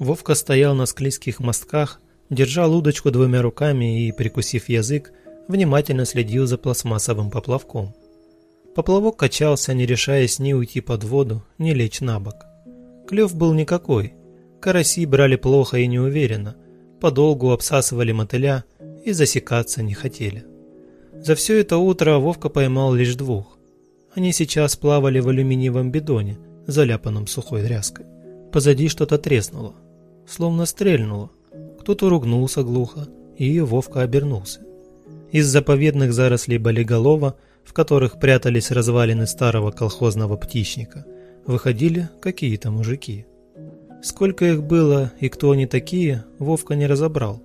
Вовка стоял на склизких мостках, держал удочку двумя руками и, прикусив язык, внимательно следил за пластмассовым поплавком. Поплавок качался, не решаясь ни уйти под воду, ни лечь на бок. Клев был никакой. Караси брали плохо и неуверенно, подолгу обсасывали мотыля и засекаться не хотели. За все это утро Вовка поймал лишь двух. Они сейчас плавали в алюминиевом бидоне, заляпанном сухой тряской. Позади что-то треснуло, словно стрельнуло. Кто-то ругнулся глухо, и Вовка обернулся. Из заповедных зарослей болиголова, в которых прятались развалины старого колхозного птичника, выходили какие-то мужики. Сколько их было и кто они такие, Вовка не разобрал.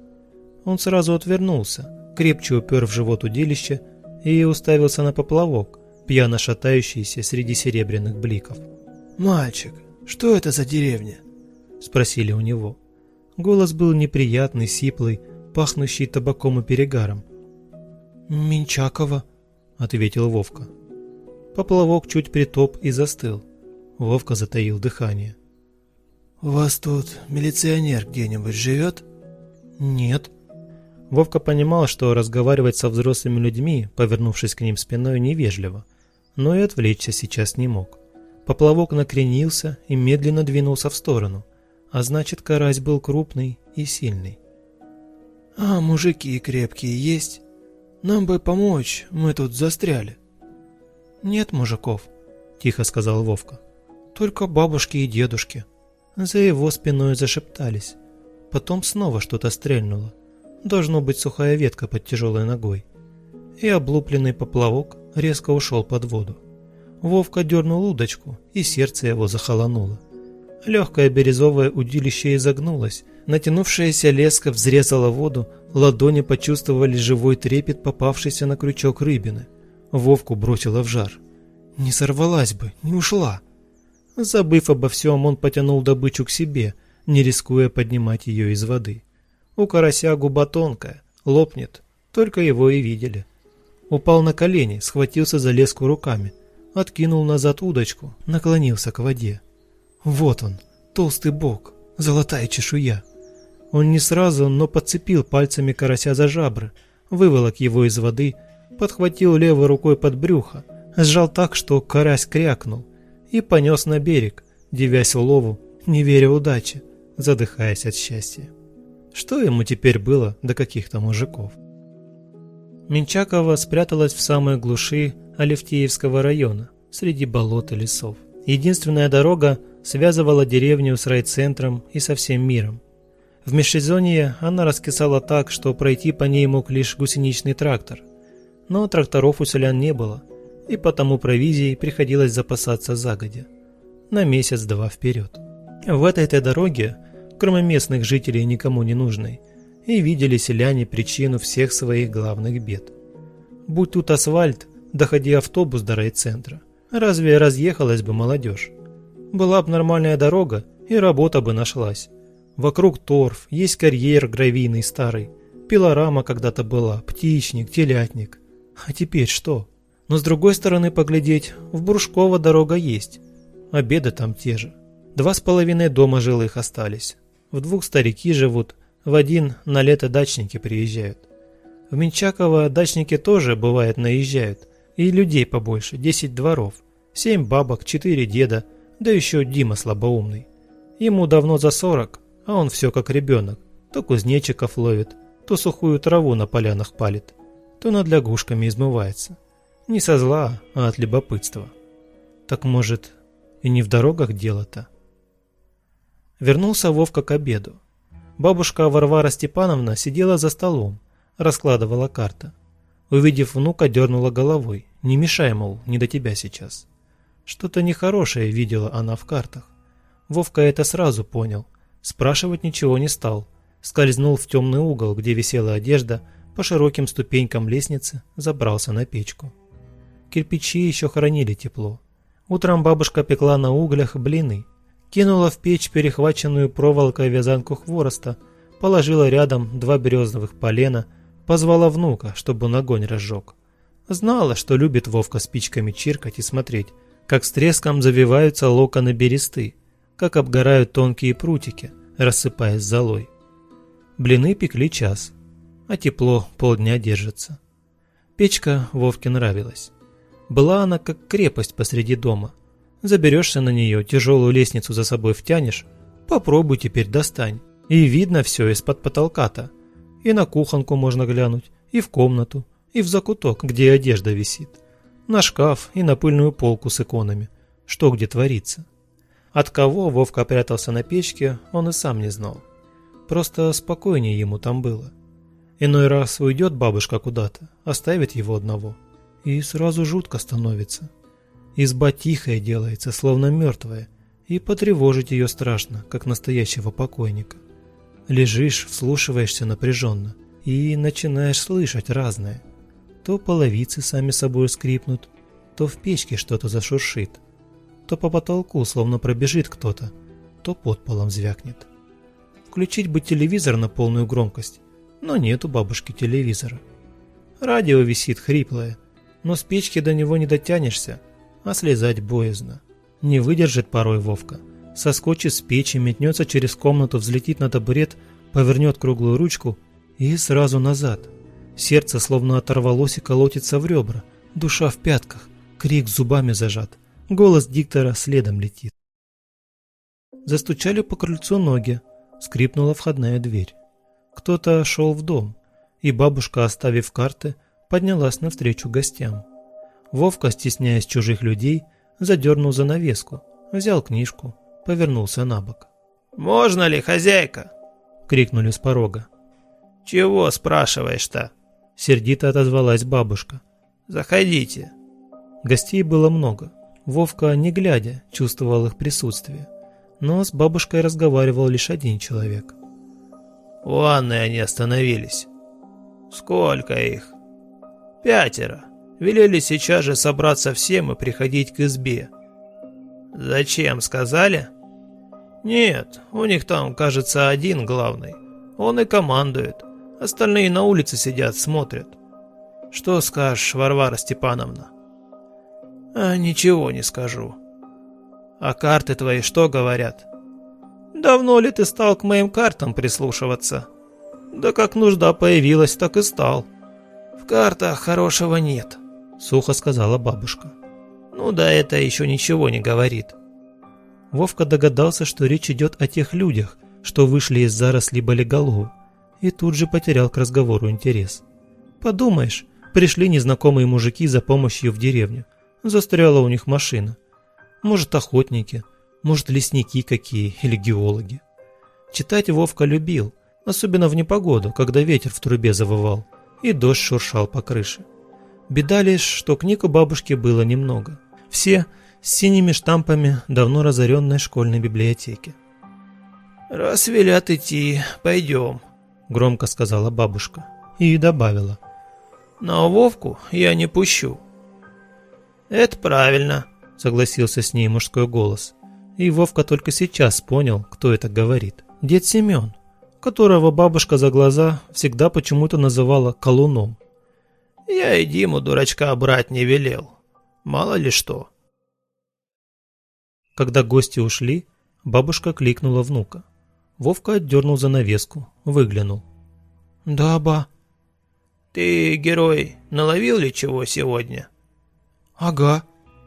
Он сразу отвернулся, крепче упер в живот удилище и уставился на поплавок, пьяно шатающийся среди серебряных бликов. «Мальчик, что это за деревня?» – спросили у него. Голос был неприятный, сиплый, пахнущий табаком и перегаром. «Минчакова», – ответил Вовка. Поплавок чуть притоп и застыл. Вовка затаил дыхание. «У вас тут милиционер где-нибудь живет?» «Нет». Вовка понимал, что разговаривать со взрослыми людьми, повернувшись к ним спиной, невежливо, но и отвлечься сейчас не мог. Поплавок накренился и медленно двинулся в сторону, а значит, карась был крупный и сильный. «А мужики крепкие есть? Нам бы помочь, мы тут застряли». «Нет мужиков», – тихо сказал Вовка. «Только бабушки и дедушки». За его спиной зашептались. Потом снова что-то стрельнуло. Должно быть сухая ветка под тяжелой ногой. И облупленный поплавок резко ушел под воду. Вовка дернул удочку, и сердце его захолонуло. Легкое бирюзовое удилище изогнулось, натянувшаяся леска взрезала воду, ладони почувствовали живой трепет, попавшийся на крючок рыбины. Вовку бросило в жар. Не сорвалась бы, не ушла. Забыв обо всем, он потянул добычу к себе, не рискуя поднимать ее из воды. У карася губа тонкая, лопнет, только его и видели. Упал на колени, схватился за леску руками, откинул назад удочку, наклонился к воде. Вот он, толстый бок, золотая чешуя. Он не сразу, но подцепил пальцами карася за жабры, выволок его из воды, подхватил левой рукой под брюхо, сжал так, что карась крякнул, и понес на берег, девясь улову, не веря удаче, задыхаясь от счастья. Что ему теперь было до каких-то мужиков? Менчакова спряталась в самой глуши Алевтеевского района, среди болот и лесов. Единственная дорога связывала деревню с райцентром и со всем миром. В межсезонье она раскисала так, что пройти по ней мог лишь гусеничный трактор. Но тракторов у селян не было – и потому провизией приходилось запасаться загодя. На месяц-два вперед. В этой-то дороге, кроме местных жителей никому не нужной, и видели селяне причину всех своих главных бед. Будь тут асфальт, доходи автобус до райцентра, разве разъехалась бы молодежь? Была бы нормальная дорога, и работа бы нашлась. Вокруг торф, есть карьер гравийный старый, пилорама когда-то была, птичник, телятник. А теперь что? Но с другой стороны поглядеть, в Брушково дорога есть. Обеды там те же. Два с половиной дома жилых остались. В двух старики живут, в один на лето дачники приезжают. В Менчаково дачники тоже, бывает, наезжают. И людей побольше, десять дворов. Семь бабок, четыре деда, да еще Дима слабоумный. Ему давно за сорок, а он все как ребенок. То кузнечиков ловит, то сухую траву на полянах палит, то над лягушками измывается. Не со зла, а от любопытства. Так может, и не в дорогах дело-то? Вернулся Вовка к обеду. Бабушка Варвара Степановна сидела за столом, раскладывала карты. Увидев внука, дернула головой. Не мешай, мол, не до тебя сейчас. Что-то нехорошее видела она в картах. Вовка это сразу понял. Спрашивать ничего не стал. Скользнул в темный угол, где висела одежда, по широким ступенькам лестницы забрался на печку. Кирпичи еще хранили тепло. Утром бабушка пекла на углях блины. Кинула в печь перехваченную проволокой вязанку хвороста, положила рядом два березовых полена, позвала внука, чтобы он огонь разжег. Знала, что любит Вовка спичками чиркать и смотреть, как с треском завиваются локоны бересты, как обгорают тонкие прутики, рассыпаясь золой. Блины пекли час, а тепло полдня держится. Печка Вовке нравилась. Была она как крепость посреди дома. Заберешься на нее, тяжелую лестницу за собой втянешь, попробуй теперь достань. И видно все из-под потолка-то. И на кухонку можно глянуть, и в комнату, и в закуток, где одежда висит. На шкаф и на пыльную полку с иконами, что где творится. От кого Вовка прятался на печке, он и сам не знал. Просто спокойнее ему там было. Иной раз уйдет бабушка куда-то, оставит его одного, и сразу жутко становится. Изба тихая делается, словно мертвая, и потревожить ее страшно, как настоящего покойника. Лежишь, вслушиваешься напряженно и начинаешь слышать разное. То половицы сами собой скрипнут, то в печке что-то зашуршит, то по потолку словно пробежит кто-то, то под полом звякнет. Включить бы телевизор на полную громкость, но нет у бабушки телевизора. Радио висит хриплое, но с печки до него не дотянешься, а слезать боязно. Не выдержит порой Вовка. Соскочит с печи, метнется через комнату, взлетит на табурет, повернет круглую ручку и сразу назад. Сердце словно оторвалось и колотится в ребра, душа в пятках, крик зубами зажат. Голос диктора следом летит. Застучали по крыльцу ноги, скрипнула входная дверь. Кто-то шел в дом, и бабушка, оставив карты, поднялась навстречу гостям. Вовка, стесняясь чужих людей, задернул занавеску, взял книжку, повернулся на бок. «Можно ли, хозяйка?» — крикнули с порога. «Чего спрашиваешь-то?» — сердито отозвалась бабушка. «Заходите». Гостей было много. Вовка, не глядя, чувствовал их присутствие. Но с бабушкой разговаривал лишь один человек. У Анны они остановились. Сколько их? Пятеро. Велели сейчас же собраться всем и приходить к избе. Зачем, сказали? Нет, у них там, кажется, один главный. Он и командует. Остальные на улице сидят, смотрят. Что скажешь, Варвара Степановна? А ничего не скажу. А карты твои что говорят? Давно ли ты стал к моим картам прислушиваться? Да как нужда появилась, так и стал. В картах хорошего нет, сухо сказала бабушка. Ну да это еще ничего не говорит. Вовка догадался, что речь идет о тех людях, что вышли из зарослей болиголову, и тут же потерял к разговору интерес. Подумаешь, пришли незнакомые мужики за помощью в деревню. Застряла у них машина. Может, охотники – может, лесники какие или геологи. Читать Вовка любил, особенно в непогоду, когда ветер в трубе завывал и дождь шуршал по крыше. Беда лишь, что книг у бабушки было немного. Все с синими штампами давно разоренной школьной библиотеки. «Раз велят идти, пойдем», — громко сказала бабушка. И добавила. «Но Вовку я не пущу». «Это правильно», — согласился с ней мужской голос. И Вовка только сейчас понял, кто это говорит. Дед Семен, которого бабушка за глаза всегда почему-то называла колуном. «Я и Диму, дурачка, брать не велел. Мало ли что». Когда гости ушли, бабушка кликнула внука. Вовка отдернул занавеску, выглянул. «Да, ба». «Ты, герой, наловил ли чего сегодня?» «Ага».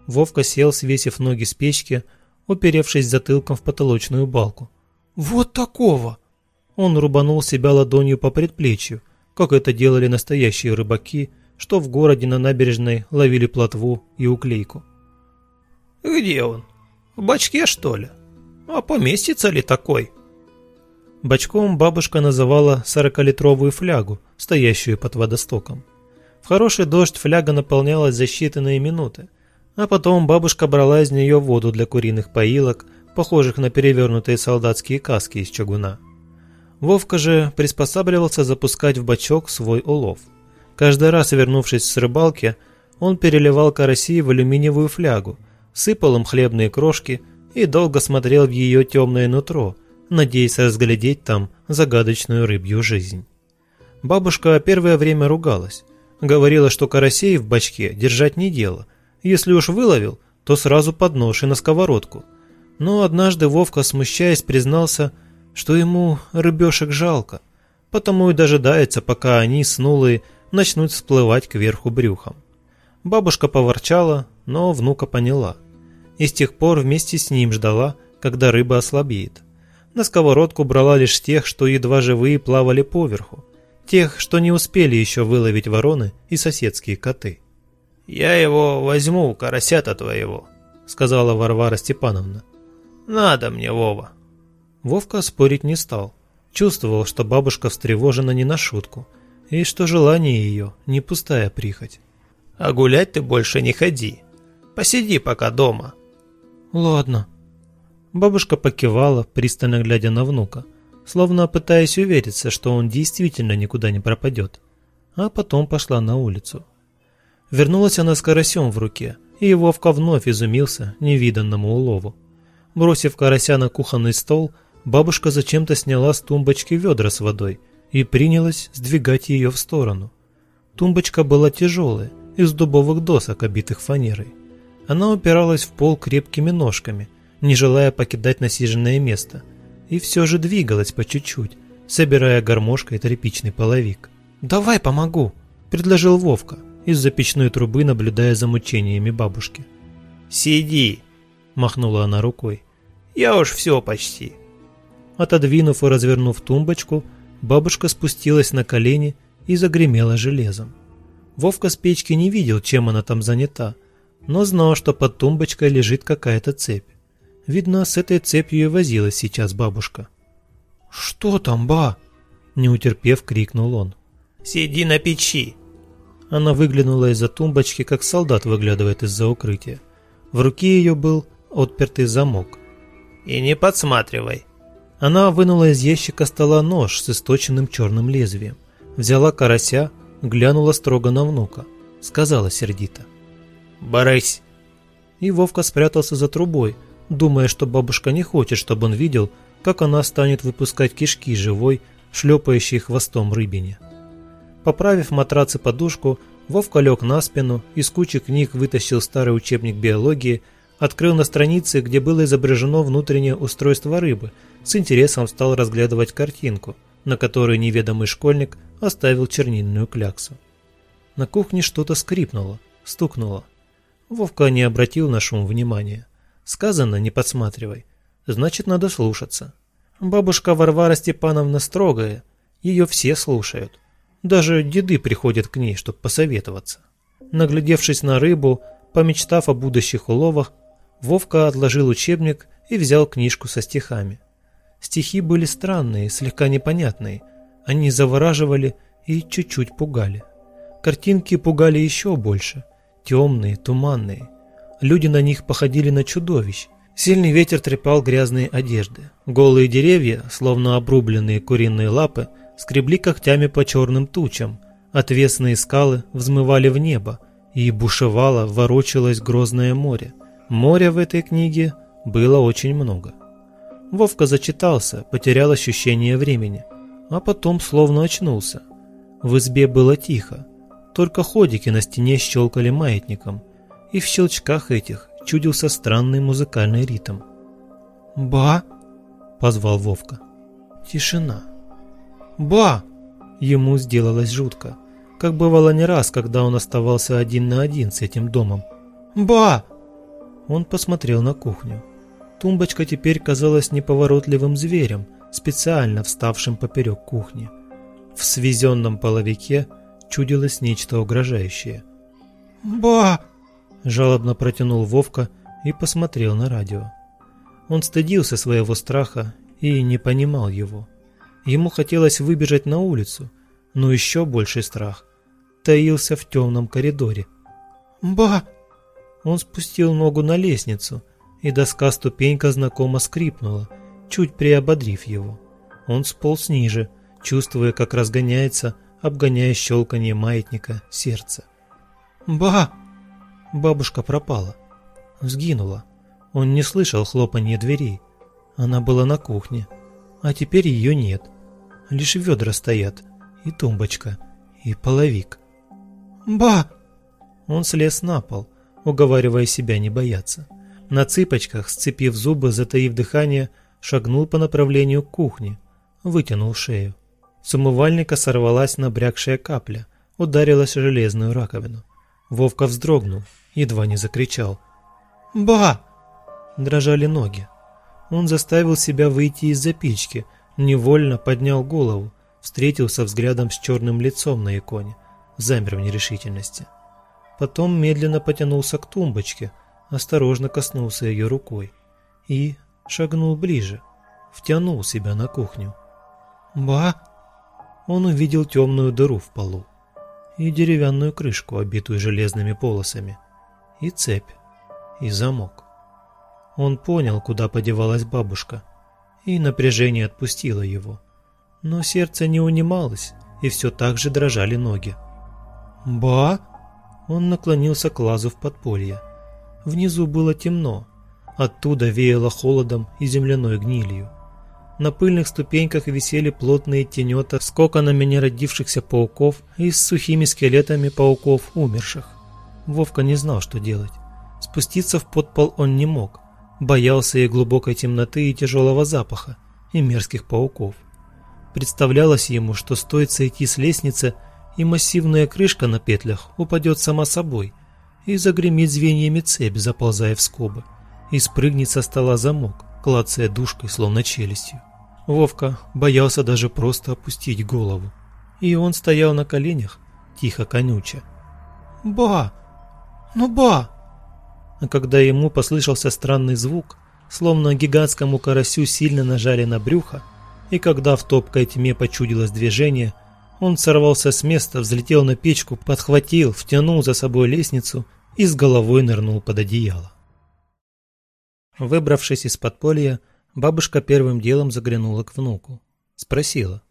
Вовка сел, свесив ноги с печки, уперевшись затылком в потолочную балку. «Вот такого!» Он рубанул себя ладонью по предплечью, как это делали настоящие рыбаки, что в городе на набережной ловили плотву и уклейку. «Где он? В бачке, что ли? А поместится ли такой?» Бачком бабушка называла сорокалитровую флягу, стоящую под водостоком. В хороший дождь фляга наполнялась за считанные минуты, а потом бабушка брала из нее воду для куриных поилок, похожих на перевернутые солдатские каски из чугуна. Вовка же приспосабливался запускать в бачок свой улов. Каждый раз, вернувшись с рыбалки, он переливал караси в алюминиевую флягу, сыпал им хлебные крошки и долго смотрел в ее темное нутро, надеясь разглядеть там загадочную рыбью жизнь. Бабушка первое время ругалась. Говорила, что карасей в бачке держать не дело – если уж выловил, то сразу под нож и на сковородку. Но однажды Вовка, смущаясь, признался, что ему рыбешек жалко, потому и дожидается, пока они, снулые, начнут всплывать кверху брюхом. Бабушка поворчала, но внука поняла. И с тех пор вместе с ним ждала, когда рыба ослабеет. На сковородку брала лишь тех, что едва живые плавали поверху, тех, что не успели еще выловить вороны и соседские коты. «Я его возьму, карасята твоего», — сказала Варвара Степановна. «Надо мне, Вова». Вовка спорить не стал. Чувствовал, что бабушка встревожена не на шутку, и что желание ее не пустая прихоть. «А гулять ты больше не ходи. Посиди пока дома». «Ладно». Бабушка покивала, пристально глядя на внука, словно пытаясь увериться, что он действительно никуда не пропадет, а потом пошла на улицу. Вернулась она с карасем в руке, и Вовка вновь изумился невиданному улову. Бросив карася на кухонный стол, бабушка зачем-то сняла с тумбочки ведра с водой и принялась сдвигать ее в сторону. Тумбочка была тяжелая, из дубовых досок, обитых фанерой. Она упиралась в пол крепкими ножками, не желая покидать насиженное место, и все же двигалась по чуть-чуть, собирая гармошкой тряпичный половик. «Давай помогу», – предложил Вовка, из-за печной трубы наблюдая за мучениями бабушки. «Сиди!» – махнула она рукой. «Я уж все почти». Отодвинув и развернув тумбочку, бабушка спустилась на колени и загремела железом. Вовка с печки не видел, чем она там занята, но знал, что под тумбочкой лежит какая-то цепь. Видно, с этой цепью и возилась сейчас бабушка. «Что там, ба?» Не утерпев, крикнул он. «Сиди на печи!» Она выглянула из-за тумбочки, как солдат выглядывает из-за укрытия. В руке ее был отпертый замок. «И не подсматривай!» Она вынула из ящика стола нож с источенным черным лезвием. Взяла карася, глянула строго на внука. Сказала сердито. «Борись!» И Вовка спрятался за трубой, думая, что бабушка не хочет, чтобы он видел, как она станет выпускать кишки живой, шлепающей хвостом рыбине. Поправив матрац и подушку, Вовка лег на спину, из кучи книг вытащил старый учебник биологии, открыл на странице, где было изображено внутреннее устройство рыбы, с интересом стал разглядывать картинку, на которой неведомый школьник оставил чернильную кляксу. На кухне что-то скрипнуло, стукнуло. Вовка не обратил на шум внимания. Сказано, не подсматривай. Значит, надо слушаться. Бабушка Варвара Степановна строгая, ее все слушают. Даже деды приходят к ней, чтобы посоветоваться. Наглядевшись на рыбу, помечтав о будущих уловах, Вовка отложил учебник и взял книжку со стихами. Стихи были странные, слегка непонятные. Они завораживали и чуть-чуть пугали. Картинки пугали еще больше. Темные, туманные. Люди на них походили на чудовищ. Сильный ветер трепал грязные одежды. Голые деревья, словно обрубленные куриные лапы, скребли когтями по черным тучам, отвесные скалы взмывали в небо, и бушевало, ворочалось грозное море. Моря в этой книге было очень много. Вовка зачитался, потерял ощущение времени, а потом словно очнулся. В избе было тихо, только ходики на стене щелкали маятником, и в щелчках этих чудился странный музыкальный ритм. «Ба!» – позвал Вовка. Тишина. «Ба!» Ему сделалось жутко, как бывало не раз, когда он оставался один на один с этим домом. «Ба!» Он посмотрел на кухню. Тумбочка теперь казалась неповоротливым зверем, специально вставшим поперек кухни. В свезенном половике чудилось нечто угрожающее. «Ба!» – жалобно протянул Вовка и посмотрел на радио. Он стыдился своего страха и не понимал его. Ему хотелось выбежать на улицу, но еще больший страх таился в темном коридоре. «Ба!» Он спустил ногу на лестницу, и доска-ступенька знакомо скрипнула, чуть приободрив его. Он сполз ниже, чувствуя, как разгоняется, обгоняя щелканье маятника, сердце. «Ба!» Бабушка пропала. Сгинула. Он не слышал хлопанья дверей. Она была на кухне. А теперь ее нет. Лишь ведра стоят, и тумбочка, и половик. «Ба!» Он слез на пол, уговаривая себя не бояться. На цыпочках, сцепив зубы, затаив дыхание, шагнул по направлению к кухне, вытянул шею. С умывальника сорвалась набрякшая капля, ударилась в железную раковину. Вовка вздрогнул, едва не закричал. «Ба!» Дрожали ноги. Он заставил себя выйти из-за печки, невольно поднял голову, встретился взглядом с черным лицом на иконе, замер в нерешительности. Потом медленно потянулся к тумбочке, осторожно коснулся ее рукой и шагнул ближе, втянул себя на кухню. «Ба!» Он увидел темную дыру в полу и деревянную крышку, обитую железными полосами, и цепь, и замок. Он понял, куда подевалась бабушка, и напряжение отпустило его. Но сердце не унималось, и все так же дрожали ноги. «Ба!» Он наклонился к лазу в подполье. Внизу было темно. Оттуда веяло холодом и земляной гнилью. На пыльных ступеньках висели плотные тенета с коконами неродившихся пауков и с сухими скелетами пауков умерших. Вовка не знал, что делать. Спуститься в подпол он не мог. Боялся и глубокой темноты, и тяжелого запаха, и мерзких пауков. Представлялось ему, что стоит сойти с лестницы, и массивная крышка на петлях упадет сама собой, и загремит звеньями цепь, заползая в скобы, и спрыгнет со стола замок, клацая душкой, словно челюстью. Вовка боялся даже просто опустить голову. И он стоял на коленях, тихо конюча. «Ба! Ну ба!» А когда ему послышался странный звук, словно гигантскому карасю сильно нажали на брюхо, и когда в топкой тьме почудилось движение, он сорвался с места, взлетел на печку, подхватил, втянул за собой лестницу и с головой нырнул под одеяло. Выбравшись из подполья, бабушка первым делом заглянула к внуку. Спросила.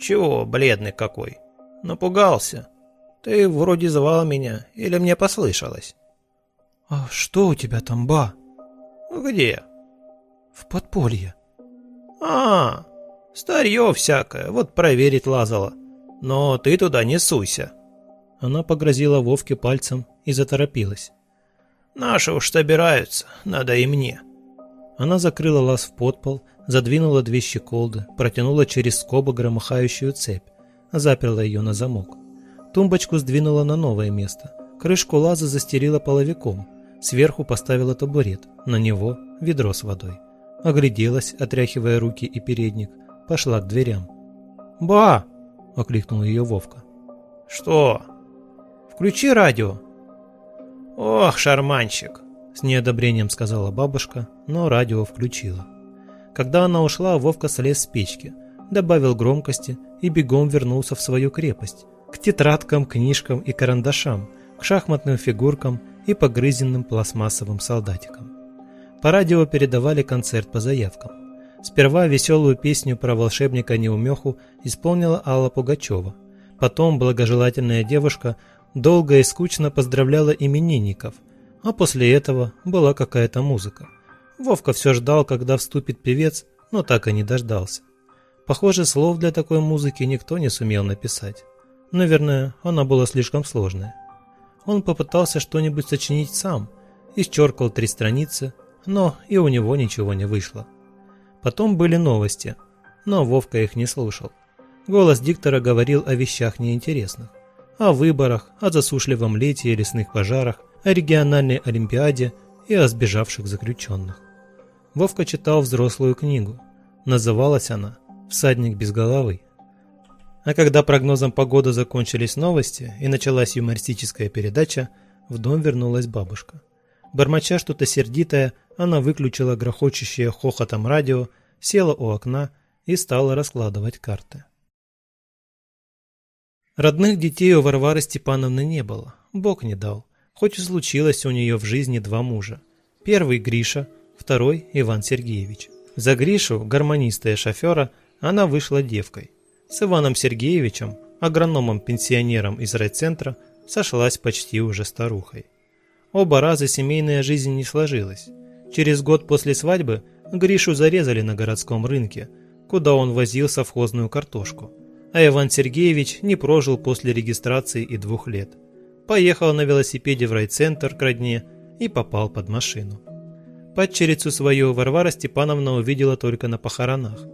«Чего, бледный какой? Напугался? Ты вроде звал меня, или мне послышалось?» «А что у тебя там, ба?» «Где?» «В подполье». «А, старье всякое, вот проверить лазала. Но ты туда не суйся». Она погрозила Вовке пальцем и заторопилась. «Наши уж собираются, надо и мне». Она закрыла лаз в подпол, задвинула две щеколды, протянула через скобы громыхающую цепь, заперла ее на замок. Тумбочку сдвинула на новое место. Крышку лаза застерила половиком. Сверху поставила табурет, на него ведро с водой огляделась, отряхивая руки и передник, пошла к дверям. «Ба!» – окликнул ее Вовка. «Что?» «Включи радио!» «Ох, шарманщик!» – с неодобрением сказала бабушка, но радио включила. Когда она ушла, Вовка слез с печки, добавил громкости и бегом вернулся в свою крепость, к тетрадкам, книжкам и карандашам, к шахматным фигуркам и погрызенным пластмассовым солдатикам. По радио передавали концерт по заявкам. Сперва веселую песню про волшебника-неумеху исполнила Алла Пугачева. Потом благожелательная девушка долго и скучно поздравляла именинников, а после этого была какая-то музыка. Вовка все ждал, когда вступит певец, но так и не дождался. Похоже, слов для такой музыки никто не сумел написать. Наверное, она была слишком сложная. Он попытался что-нибудь сочинить сам, исчеркал три страницы, но и у него ничего не вышло. Потом были новости, но Вовка их не слушал. Голос диктора говорил о вещах неинтересных. О выборах, о засушливом лете и лесных пожарах, о региональной олимпиаде и о сбежавших заключенных. Вовка читал взрослую книгу. Называлась она «Всадник без головы». А когда прогнозом погоды закончились новости и началась юмористическая передача, в дом вернулась бабушка. Бормоча что-то сердитое, она выключила грохочущее хохотом радио, села у окна и стала раскладывать карты. Родных детей у Варвары Степановны не было, Бог не дал, хоть и случилось у нее в жизни два мужа. Первый Гриша, второй Иван Сергеевич. За Гришу, гармониста и шофера, она вышла девкой. С Иваном Сергеевичем, агрономом-пенсионером из райцентра, сошлась почти уже старухой. Оба раза семейная жизнь не сложилась. Через год после свадьбы Гришу зарезали на городском рынке, куда он возил совхозную картошку. А Иван Сергеевич не прожил после регистрации и двух лет. Поехал на велосипеде в райцентр к родне и попал под машину. Падчерицу свою Варвара Степановна увидела только на похоронах.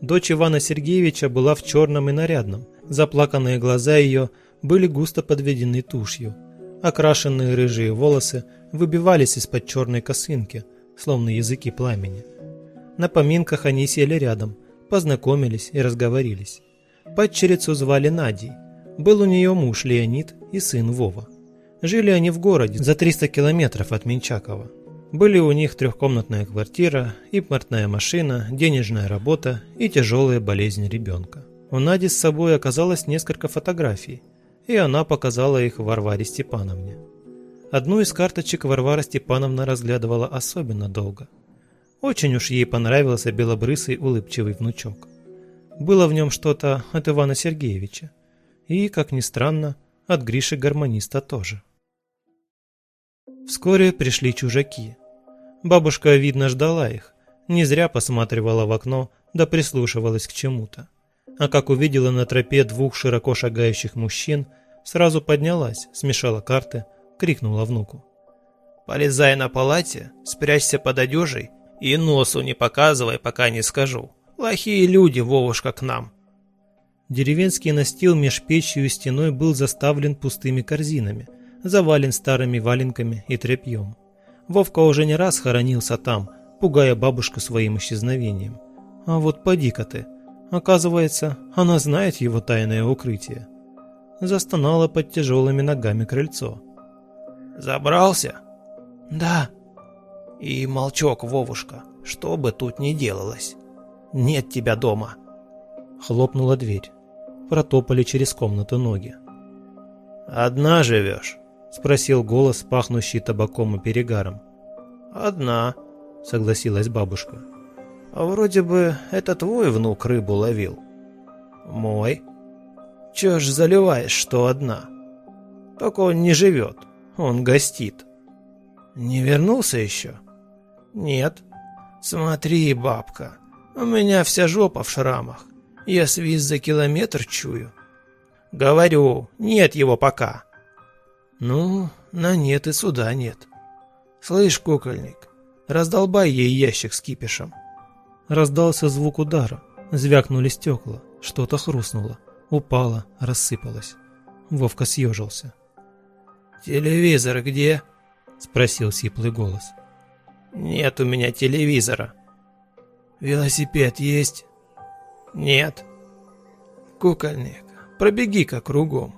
Дочь Ивана Сергеевича была в черном и нарядном. Заплаканные глаза ее были густо подведены тушью. Окрашенные рыжие волосы выбивались из-под черной косынки, словно языки пламени. На поминках они сели рядом, познакомились и разговорились. Падчерицу звали Надей. Был у нее муж Леонид и сын Вова. Жили они в городе, за 300 километров от Менчакова. Были у них трехкомнатная квартира, импортная машина, денежная работа и тяжелая болезнь ребенка. У Нади с собой оказалось несколько фотографий, и она показала их Варваре Степановне. Одну из карточек Варвара Степановна разглядывала особенно долго. Очень уж ей понравился белобрысый улыбчивый внучок. Было в нем что-то от Ивана Сергеевича. И, как ни странно, от Гриши-гармониста тоже. Вскоре пришли чужаки. Бабушка, видно, ждала их, не зря посматривала в окно, да прислушивалась к чему-то. А как увидела на тропе двух широко шагающих мужчин, сразу поднялась, смешала карты, крикнула внуку. «Полезай на палате, спрячься под одежей и носу не показывай, пока не скажу. Плохие люди, Вовушка, к нам». Деревенский настил меж печью и стеной был заставлен пустыми корзинами, завален старыми валенками и тряпьем. Вовка уже не раз хоронился там, пугая бабушку своим исчезновением. А вот поди-ка ты. Оказывается, она знает его тайное укрытие. Застонала под тяжелыми ногами крыльцо. «Забрался?» «Да». «И молчок, Вовушка, что бы тут ни делалось. Нет тебя дома». Хлопнула дверь. Протопали через комнату ноги. «Одна живешь?» Спросил голос, пахнущий табаком и перегаром. «Одна», — согласилась бабушка. «А вроде бы это твой внук рыбу ловил». «Мой?» «Чё ж заливаешь, что одна?» «Так он не живет, он гостит». «Не вернулся еще?» «Нет». «Смотри, бабка, у меня вся жопа в шрамах. Я свист за километр чую». «Говорю, нет его пока». Ну, на нет и суда нет. Слышь, кукольник, раздолбай ей ящик с кипишем. Раздался звук удара, звякнули стекла, что-то хрустнуло, упало, рассыпалось. Вовка съежился. «Телевизор где?» – спросил сиплый голос. «Нет у меня телевизора». «Велосипед есть?» «Нет». «Кукольник, пробеги-ка кругом».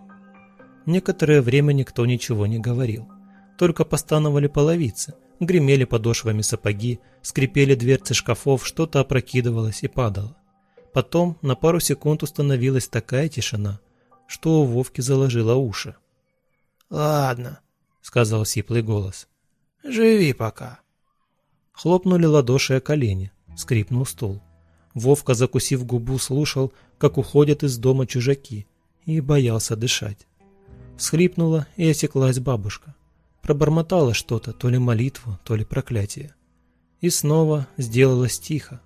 Некоторое время никто ничего не говорил. Только постановали половицы, гремели подошвами сапоги, скрипели дверцы шкафов, что-то опрокидывалось и падало. Потом на пару секунд установилась такая тишина, что у Вовки заложило уши. «Ладно», — сказал сиплый голос. «Живи пока». Хлопнули ладоши о колени, скрипнул стол. Вовка, закусив губу, слушал, как уходят из дома чужаки, и боялся дышать. Схлипнула и осеклась бабушка. Пробормотала что-то, то ли молитву, то ли проклятие. И снова сделалось тихо.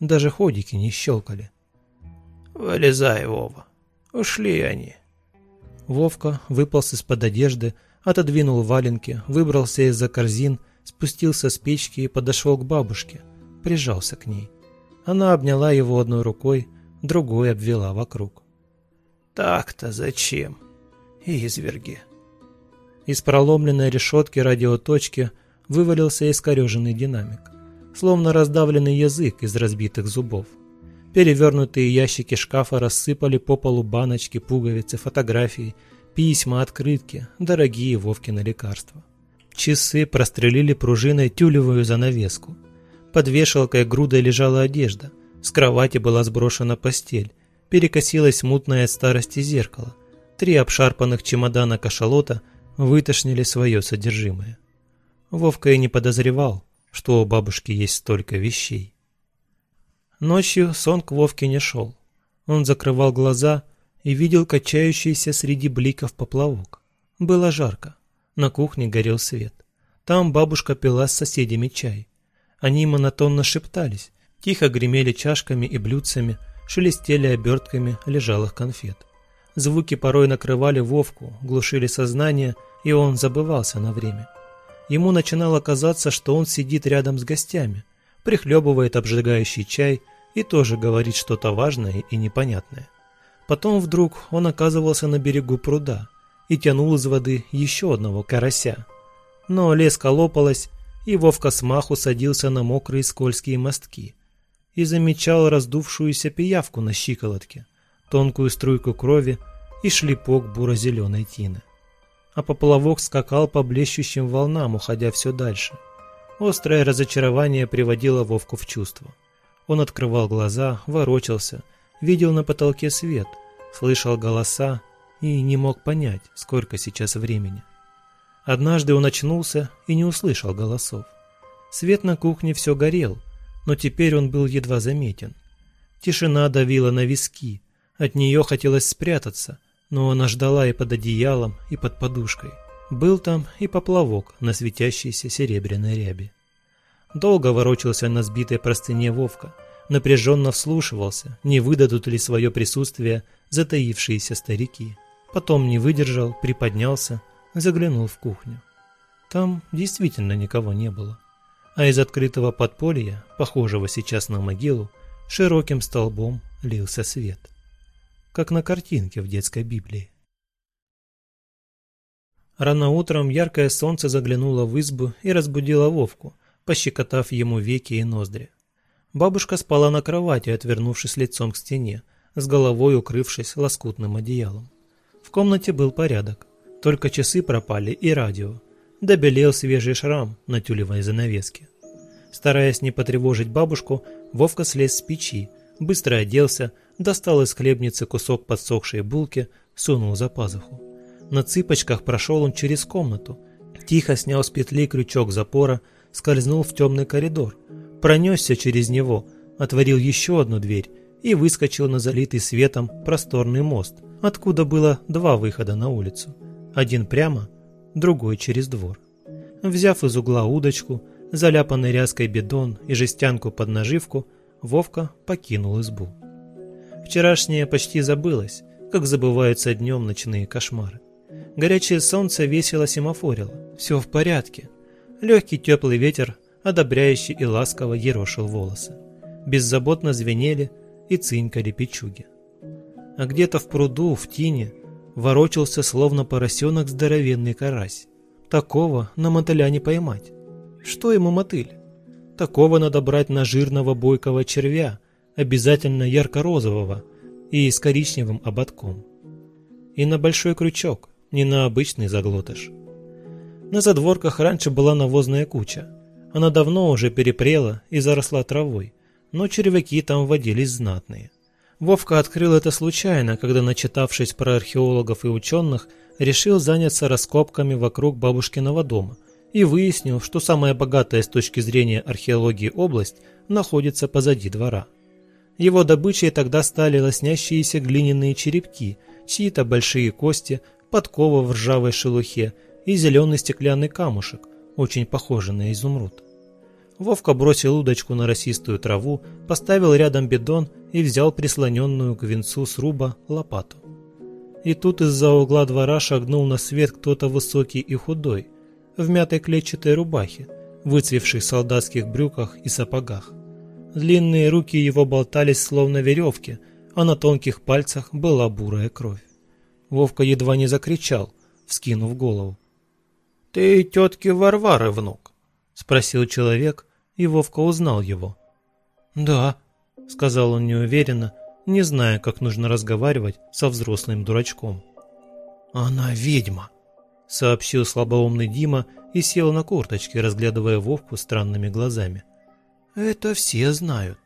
Даже ходики не щелкали. «Вылезай, Вова. Ушли они». Вовка выполз из-под одежды, отодвинул валенки, выбрался из-за корзин, спустился с печки и подошел к бабушке, прижался к ней. Она обняла его одной рукой, другой обвела вокруг. «Так-то зачем?» изверги. Из проломленной решетки радиоточки вывалился искореженный динамик, словно раздавленный язык из разбитых зубов. Перевернутые ящики шкафа рассыпали по полу баночки, пуговицы, фотографии, письма, открытки, дорогие Вовкины лекарства. Часы прострелили пружиной тюлевую занавеску. Под вешалкой грудой лежала одежда. С кровати была сброшена постель. Перекосилось мутное от старости зеркало. Три обшарпанных чемодана кашалота вытошнили свое содержимое. Вовка и не подозревал, что у бабушки есть столько вещей. Ночью сон к Вовке не шел. Он закрывал глаза и видел качающийся среди бликов поплавок. Было жарко. На кухне горел свет. Там бабушка пила с соседями чай. Они монотонно шептались, тихо гремели чашками и блюдцами, шелестели обертками лежалых конфет. Звуки порой накрывали Вовку, глушили сознание, и он забывался на время. Ему начинало казаться, что он сидит рядом с гостями, прихлебывает обжигающий чай и тоже говорит что-то важное и непонятное. Потом вдруг он оказывался на берегу пруда и тянул из воды еще одного карася. Но леска лопалась, и Вовка смаху садился на мокрые скользкие мостки и замечал раздувшуюся пиявку на щиколотке, тонкую струйку крови и шлепок буро-зеленой тины. А поплавок скакал по блещущим волнам, уходя все дальше. Острое разочарование приводило Вовку в чувство. Он открывал глаза, ворочался, видел на потолке свет, слышал голоса и не мог понять, сколько сейчас времени. Однажды он очнулся и не услышал голосов. Свет на кухне все горел, но теперь он был едва заметен. Тишина давила на виски, от нее хотелось спрятаться, но она ждала и под одеялом, и под подушкой. Был там и поплавок на светящейся серебряной ряби. Долго ворочался на сбитой простыне Вовка, напряженно вслушивался, не выдадут ли свое присутствие затаившиеся старики. Потом не выдержал, приподнялся, заглянул в кухню. Там действительно никого не было. А из открытого подполья, похожего сейчас на могилу, широким столбом лился свет. Как на картинке в детской Библии. Рано утром яркое солнце заглянуло в избу и разбудило Вовку, пощекотав ему веки и ноздри. Бабушка спала на кровати, отвернувшись лицом к стене, с головой укрывшись лоскутным одеялом. В комнате был порядок. Только часы пропали и радио. Добелел свежий шрам на тюлевой занавеске. Стараясь не потревожить бабушку, Вовка слез с печи, быстро оделся, достал из хлебницы кусок подсохшей булки, сунул за пазуху. На цыпочках прошел он через комнату, тихо снял с петли крючок запора, скользнул в темный коридор, пронесся через него, отворил еще одну дверь и выскочил на залитый светом просторный мост, откуда было два выхода на улицу. Один прямо, другой через двор. Взяв из угла удочку, заляпанный ряской бидон и жестянку под наживку, Вовка покинул избу. Вчерашнее почти забылось, как забываются днем ночные кошмары. Горячее солнце весело семафорило. Все в порядке. Легкий теплый ветер, одобряющий и ласково ерошил волосы. Беззаботно звенели и цинкали печуги. А где-то в пруду, в тине, ворочался словно поросенок здоровенный карась. Такого на мотыля не поймать. Что ему мотыль? Такого надо брать на жирного бойкого червя, обязательно ярко-розового и с коричневым ободком. И на большой крючок, не на обычный заглотыш. На задворках раньше была навозная куча. Она давно уже перепрела и заросла травой, но червяки там водились знатные. Вовка открыл это случайно, когда, начитавшись про археологов и ученых, решил заняться раскопками вокруг бабушкиного дома и выяснил, что самая богатая с точки зрения археологии область находится позади двора. Его добычей тогда стали лоснящиеся глиняные черепки, чьи-то большие кости, подкова в ржавой шелухе и зеленый стеклянный камушек, очень похожий на изумруд. Вовка бросил удочку на росистую траву, поставил рядом бидон и взял прислоненную к венцу сруба лопату. И тут из-за угла двора шагнул на свет кто-то высокий и худой, в мятой клетчатой рубахе, выцвевших солдатских брюках и сапогах. Длинные руки его болтались словно веревки, а на тонких пальцах была бурая кровь. Вовка едва не закричал, вскинув голову. «Ты тетки Варвары внук?» — спросил человек, и Вовка узнал его. «Да», — сказал он неуверенно, не зная, как нужно разговаривать со взрослым дурачком. «Она ведьма», — сообщил слабоумный Дима и сел на корточки, разглядывая Вовку странными глазами. «Это все знают».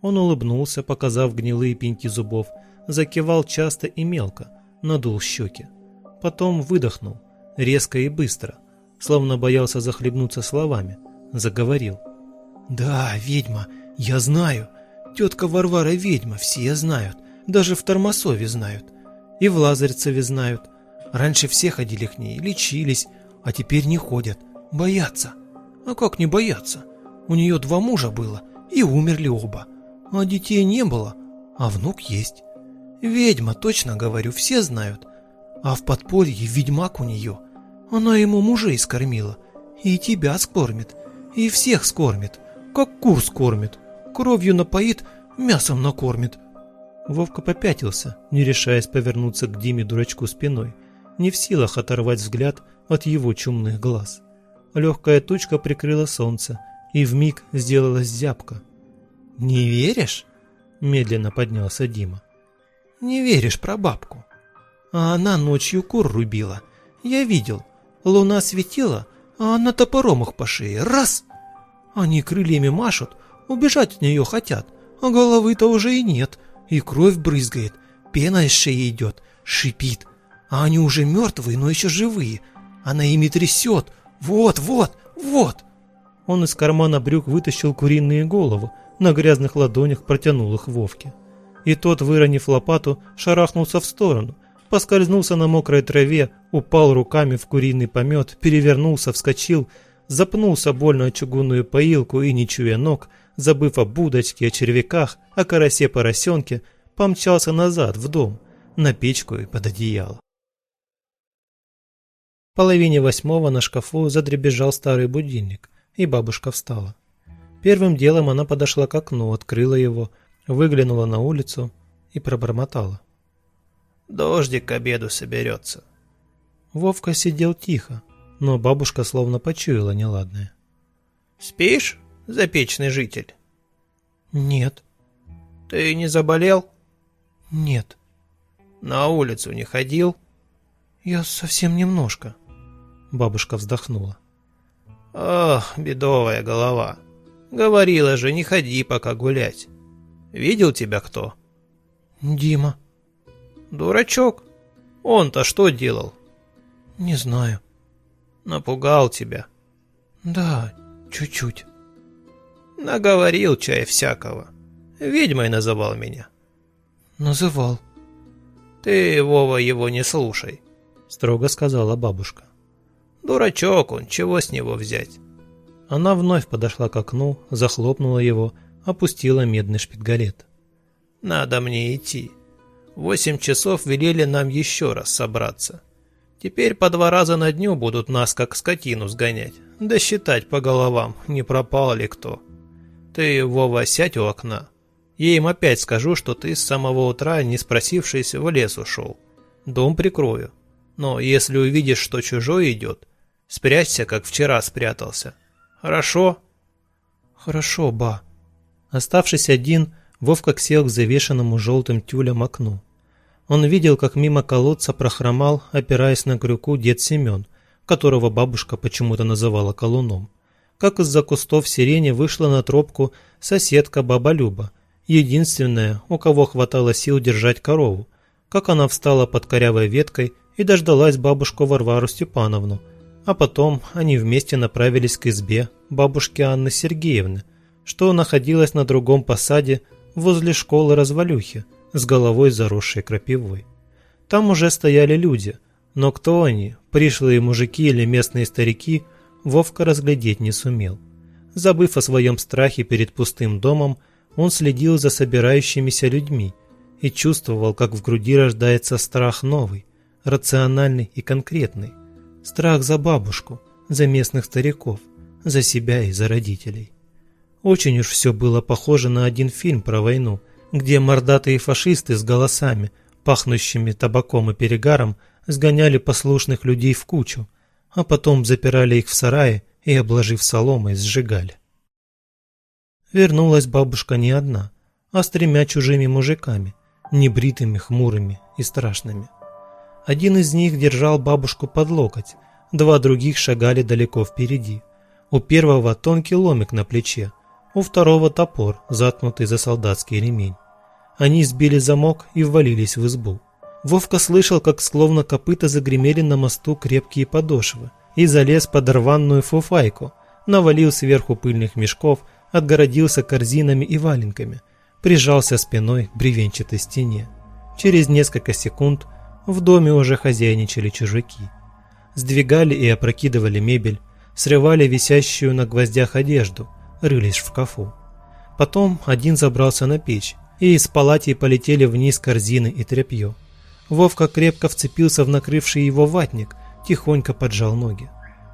Он улыбнулся, показав гнилые пеньки зубов, закивал часто и мелко, надул щеки. Потом выдохнул, резко и быстро, словно боялся захлебнуться словами, заговорил. «Да, ведьма, я знаю. Тетка Варвара ведьма, все знают. Даже в Тормосове знают. И в Лазарцеве знают. Раньше все ходили к ней, лечились, а теперь не ходят. Боятся. А как не бояться? У нее два мужа было, и умерли оба. А детей не было, а внук есть. Ведьма, точно говорю, все знают. А в подполье ведьмак у нее. Она ему мужей скормила. И тебя скормит, и всех скормит, как кур скормит, кровью напоит, мясом накормит». Вовка попятился, не решаясь повернуться к Диме дурачку спиной, не в силах оторвать взгляд от его чумных глаз. Легкая тучка прикрыла солнце, и вмиг сделалась зябка. «Не веришь?» – медленно поднялся Дима. «Не веришь про бабку. А она ночью кур рубила. Я видел. Луна светила, а она топором их по шее. Раз! Они крыльями машут, убежать от нее хотят, а головы-то уже и нет, и кровь брызгает, пена из шеи идет, шипит. А они уже мертвые, но еще живые. Она ими трясет. Вот, вот, вот!» Он из кармана брюк вытащил куриные головы, на грязных ладонях протянул их Вовке. И тот, выронив лопату, шарахнулся в сторону, поскользнулся на мокрой траве, упал руками в куриный помет, перевернулся, вскочил, запнулся больно о чугунную поилку и, не чуя ног, забыв о будочке, о червяках, о карасе-поросенке, помчался назад в дом, на печку и под одеяло. В половине восьмого на шкафу задребезжал старый будильник, и бабушка встала. Первым делом она подошла к окну, открыла его, выглянула на улицу и пробормотала. Дождик к обеду соберется. Вовка сидел тихо, но бабушка словно почуяла неладное. «Спишь, запечный житель?» «Нет». «Ты не заболел?» «Нет». «На улицу не ходил?» «Я совсем немножко». Бабушка вздохнула. «Ох, бедовая голова. Говорила же, не ходи пока гулять. Видел тебя кто?» «Дима». Дурачок. Он-то что делал? Не знаю. Напугал тебя? Да, чуть-чуть. Наговорил чай всякого. Ведьмой называл меня. Называл. Ты, Вова, его не слушай, строго сказала бабушка. Дурачок он, чего с него взять? Она вновь подошла к окну, захлопнула его, опустила медный шпитгалет. Надо мне идти. Восемь часов велели нам еще раз собраться. Теперь по два раза на дню будут нас как скотину сгонять, да считать по головам, не пропал ли кто. Ты, Вова, сядь у окна. Я им опять скажу, что ты с самого утра, не спросившись, в лес ушел. Дом прикрою. Но если увидишь, что чужой идет, спрячься, как вчера спрятался. Хорошо? Хорошо, ба. Оставшись один, Вовка сел к завешенному желтым тюлем окну. Он видел, как мимо колодца прохромал, опираясь на крюку, дед Семен, которого бабушка почему-то называла колуном. Как из-за кустов сирени вышла на тропку соседка баба Люба, единственная, у кого хватало сил держать корову. Как она встала под корявой веткой и дождалась бабушку Варвару Степановну, а потом они вместе направились к избе бабушки Анны Сергеевны, что находилась на другом посаде возле школы-развалюхи, с головой заросшей крапивой. Там уже стояли люди, но кто они, пришлые мужики или местные старики, Вовка разглядеть не сумел. Забыв о своем страхе перед пустым домом, он следил за собирающимися людьми и чувствовал, как в груди рождается страх новый, рациональный и конкретный. Страх за бабушку, за местных стариков, за себя и за родителей. Очень уж все было похоже на один фильм про войну, где мордатые фашисты с голосами, пахнущими табаком и перегаром, сгоняли послушных людей в кучу, а потом запирали их в сарае и, обложив соломой, сжигали. Вернулась бабушка не одна, а с тремя чужими мужиками, небритыми, хмурыми и страшными. Один из них держал бабушку под локоть, два других шагали далеко впереди. У первого тонкий ломик на плече, у второго топор, заткнутый за солдатский ремень. Они сбили замок и ввалились в избу. Вовка слышал, как словно копыта загремели на мосту крепкие подошвы, и залез под рваную фуфайку, навалил сверху пыльных мешков, отгородился корзинами и валенками, прижался спиной к бревенчатой стене. Через несколько секунд в доме уже хозяйничали чужаки. Сдвигали и опрокидывали мебель, срывали висящую на гвоздях одежду – рылись в шкафу. Потом один забрался на печь, и из палати полетели вниз корзины и тряпье. Вовка крепко вцепился в накрывший его ватник, тихонько поджал ноги.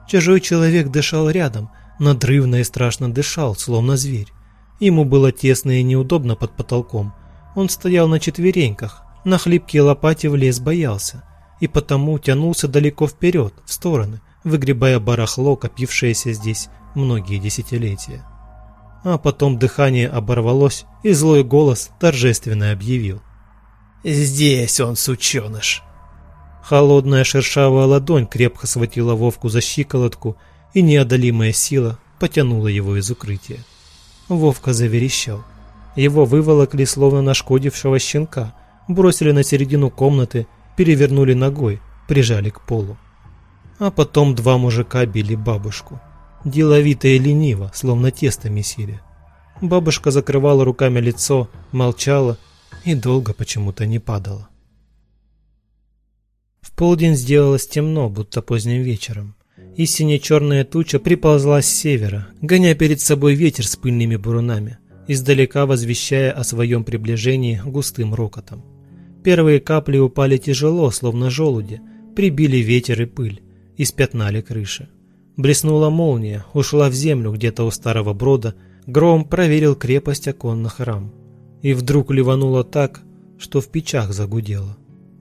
Чужой человек дышал рядом, надрывно и страшно дышал, словно зверь. Ему было тесно и неудобно под потолком. Он стоял на четвереньках, на хлипкие лопати в лес боялся, и потому тянулся далеко вперед, в стороны, выгребая барахло, копившееся здесь многие десятилетия. А потом дыхание оборвалось, и злой голос торжественно объявил. «Здесь он, сученыш!» Холодная шершавая ладонь крепко схватила Вовку за щиколотку, и неодолимая сила потянула его из укрытия. Вовка заверещал. Его выволокли, словно нашкодившего щенка, бросили на середину комнаты, перевернули ногой, прижали к полу. А потом два мужика били бабушку. Деловито и лениво, словно тесто месили. Бабушка закрывала руками лицо, молчала и долго почему-то не падала. В полдень сделалось темно, будто поздним вечером. И сине-черная туча приползла с севера, гоня перед собой ветер с пыльными бурунами, издалека возвещая о своем приближении густым рокотом. Первые капли упали тяжело, словно желуди, прибили ветер и пыль, и спятнали крыши. Блеснула молния, ушла в землю где-то у старого брода, гром проверил крепость оконных рам. И вдруг ливануло так, что в печах загудело.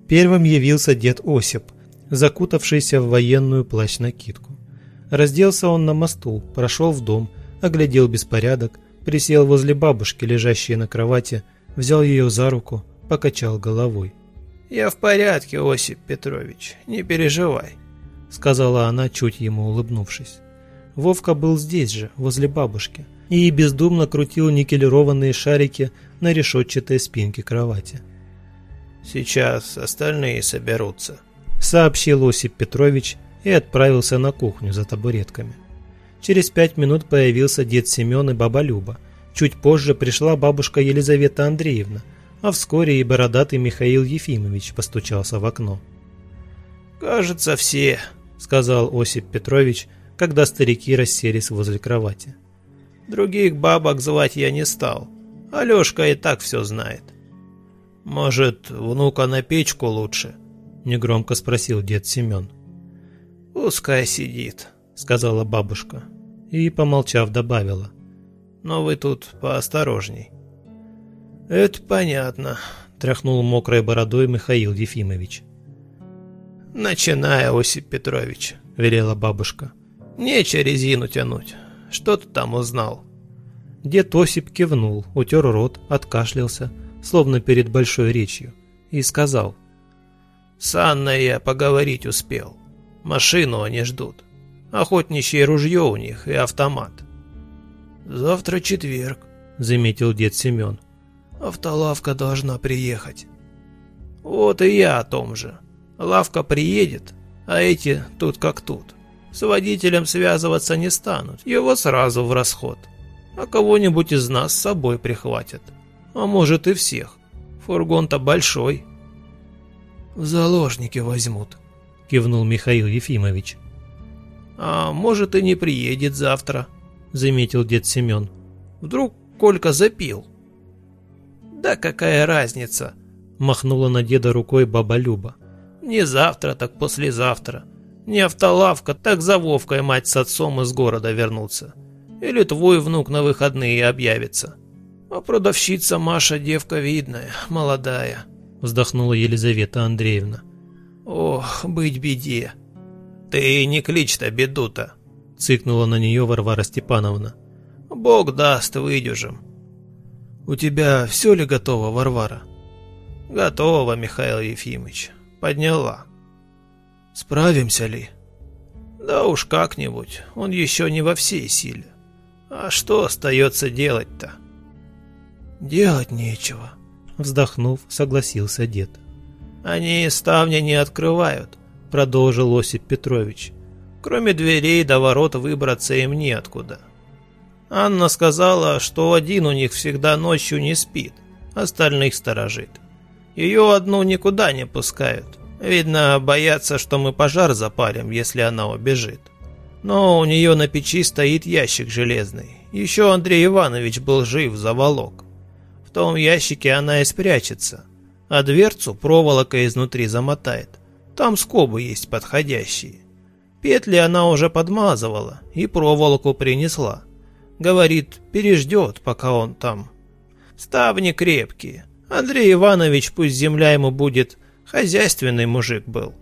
Первым явился дед Осип, закутавшийся в военную плащ-накидку. Разделся он на мосту, прошел в дом, оглядел беспорядок, присел возле бабушки, лежащей на кровати, взял ее за руку, покачал головой. «Я в порядке, Осип Петрович, не переживай», — сказала она, чуть ему улыбнувшись. Вовка был здесь же, возле бабушки, и бездумно крутил никелированные шарики на решетчатой спинке кровати. Сейчас остальные соберутся», — сообщил Осип Петрович и отправился на кухню за табуретками. Через пять минут появился дед Семен и баба Люба. Чуть позже пришла бабушка Елизавета Андреевна, а вскоре и бородатый Михаил Ефимович постучался в окно. «Кажется, все», — сказал Осип Петрович, когда старики расселись возле кровати. «Других бабок звать я не стал. Алешка и так все знает». «Может, внука на печку лучше?» — негромко спросил дед Семен. «Пускай сидит», — сказала бабушка. И, помолчав, добавила. «Но вы тут поосторожней». «Это понятно», — тряхнул мокрой бородой Михаил Ефимович. «Начинай, Осип Петрович», — велела бабушка. «Нече резину тянуть. Что ты там узнал?» Дед Осип кивнул, утер рот, откашлялся, словно перед большой речью, и сказал. «С Анной я поговорить успел. Машину они ждут. Охотничье ружье у них и автомат». «Завтра четверг», — заметил дед Семен. «Автолавка должна приехать». «Вот и я о том же. Лавка приедет, а эти тут как тут. С водителем связываться не станут, его сразу в расход. А кого-нибудь из нас с собой прихватят а может и всех. Фургон-то большой. В заложники возьмут, кивнул Михаил Ефимович. А может и не приедет завтра, заметил дед Семен. Вдруг Колька запил. Да какая разница, махнула на деда рукой баба Люба. Не завтра, так послезавтра. Не автолавка, так за Вовкой мать с отцом из города вернутся. Или твой внук на выходные объявится. А продавщица Маша девка видная, молодая, вздохнула Елизавета Андреевна. Ох, быть беде. Ты не кличь-то беду-то, цыкнула на нее Варвара Степановна. Бог даст, выдержим. У тебя все ли готово, Варвара? Готово, Михаил Ефимович. Подняла. Справимся ли? Да уж как-нибудь, он еще не во всей силе. А что остается делать-то? «Делать нечего», — вздохнув, согласился дед. «Они ставни не открывают», — продолжил Осип Петрович. «Кроме дверей до ворот выбраться им неоткуда. Анна сказала, что один у них всегда ночью не спит, остальных сторожит. Ее одну никуда не пускают. Видно, боятся, что мы пожар запалим, если она убежит. Но у нее на печи стоит ящик железный. Еще Андрей Иванович был жив, заволок том ящике она и спрячется, а дверцу проволока изнутри замотает. Там скобы есть подходящие. Петли она уже подмазывала и проволоку принесла. Говорит, переждет, пока он там. Ставни крепкие. Андрей Иванович, пусть земля ему будет, хозяйственный мужик был.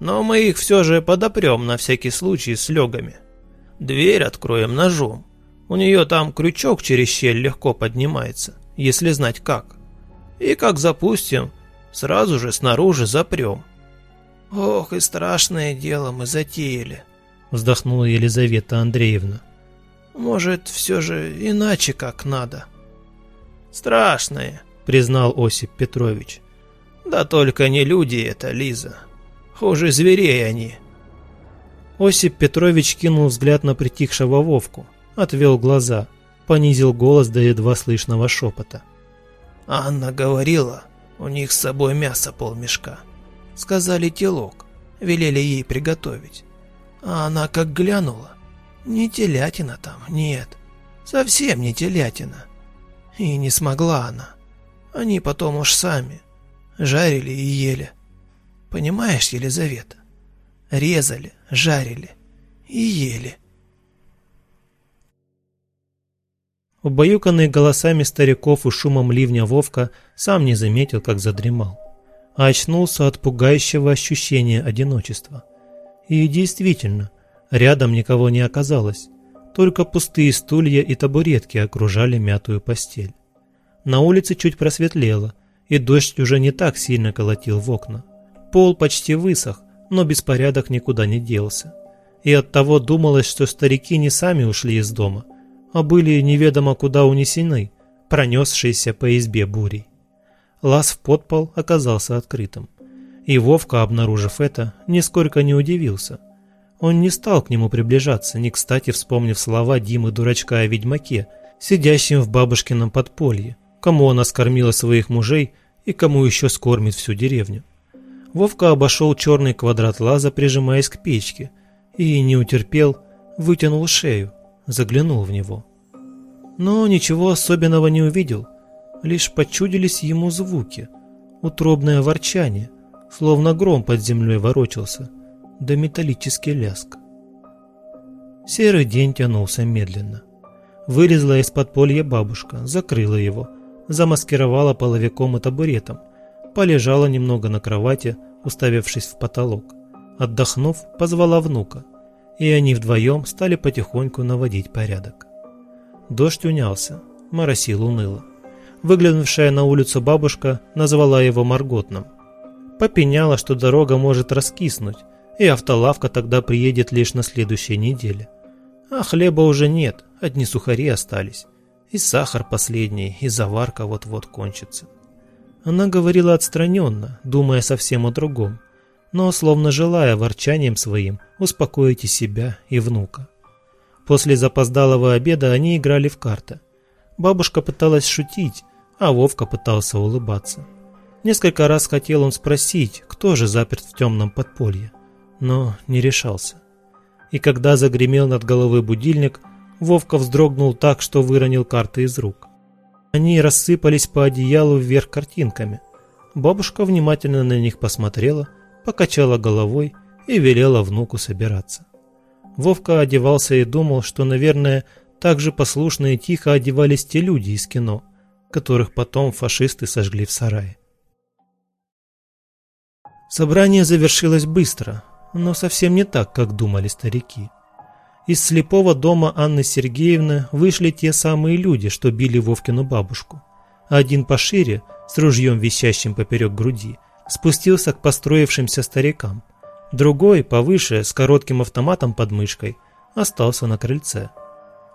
Но мы их все же подопрем на всякий случай с легами. Дверь откроем ножом. У нее там крючок через щель легко поднимается, если знать как. И как запустим, сразу же снаружи запрем. Ох, и страшное дело мы затеяли, вздохнула Елизавета Андреевна. Может, все же иначе как надо. Страшное, признал Осип Петрович. Да только не люди это, Лиза. Хуже зверей они. Осип Петрович кинул взгляд на притихшего Вовку, отвел глаза, понизил голос до едва слышного шепота. Анна говорила, у них с собой мясо полмешка. Сказали телок, велели ей приготовить. А она как глянула. Не телятина там, нет. Совсем не телятина. И не смогла она. Они потом уж сами. Жарили и ели. Понимаешь, Елизавета? Резали, жарили и ели. Убаюканный голосами стариков и шумом ливня Вовка сам не заметил, как задремал, а очнулся от пугающего ощущения одиночества. И действительно, рядом никого не оказалось, только пустые стулья и табуретки окружали мятую постель. На улице чуть просветлело, и дождь уже не так сильно колотил в окна. Пол почти высох, но беспорядок никуда не делся. И оттого думалось, что старики не сами ушли из дома, а были неведомо куда унесены, пронесшиеся по избе бурей. Лаз в подпол оказался открытым. И Вовка, обнаружив это, нисколько не удивился. Он не стал к нему приближаться, не кстати вспомнив слова Димы Дурачка о ведьмаке, сидящем в бабушкином подполье, кому она скормила своих мужей и кому еще скормит всю деревню. Вовка обошел черный квадрат лаза, прижимаясь к печке, и не утерпел, вытянул шею, заглянул в него. Но ничего особенного не увидел, лишь почудились ему звуки, утробное ворчание, словно гром под землей ворочался, да металлический ляск. Серый день тянулся медленно. Вылезла из подполья бабушка, закрыла его, замаскировала половиком и табуретом, полежала немного на кровати, уставившись в потолок. Отдохнув, позвала внука, и они вдвоем стали потихоньку наводить порядок. Дождь унялся, моросил уныло. Выглянувшая на улицу бабушка назвала его Марготным. Попеняла, что дорога может раскиснуть, и автолавка тогда приедет лишь на следующей неделе. А хлеба уже нет, одни сухари остались. И сахар последний, и заварка вот-вот кончится. Она говорила отстраненно, думая совсем о другом, но словно желая ворчанием своим успокоить и себя, и внука. После запоздалого обеда они играли в карты. Бабушка пыталась шутить, а Вовка пытался улыбаться. Несколько раз хотел он спросить, кто же заперт в темном подполье, но не решался. И когда загремел над головой будильник, Вовка вздрогнул так, что выронил карты из рук. Они рассыпались по одеялу вверх картинками. Бабушка внимательно на них посмотрела, покачала головой и велела внуку собираться. Вовка одевался и думал, что, наверное, так же послушно и тихо одевались те люди из кино, которых потом фашисты сожгли в сарае. Собрание завершилось быстро, но совсем не так, как думали старики. Из слепого дома Анны Сергеевны вышли те самые люди, что били Вовкину бабушку. Один пошире, с ружьем висящим поперек груди, спустился к построившимся старикам. Другой, повыше, с коротким автоматом под мышкой, остался на крыльце.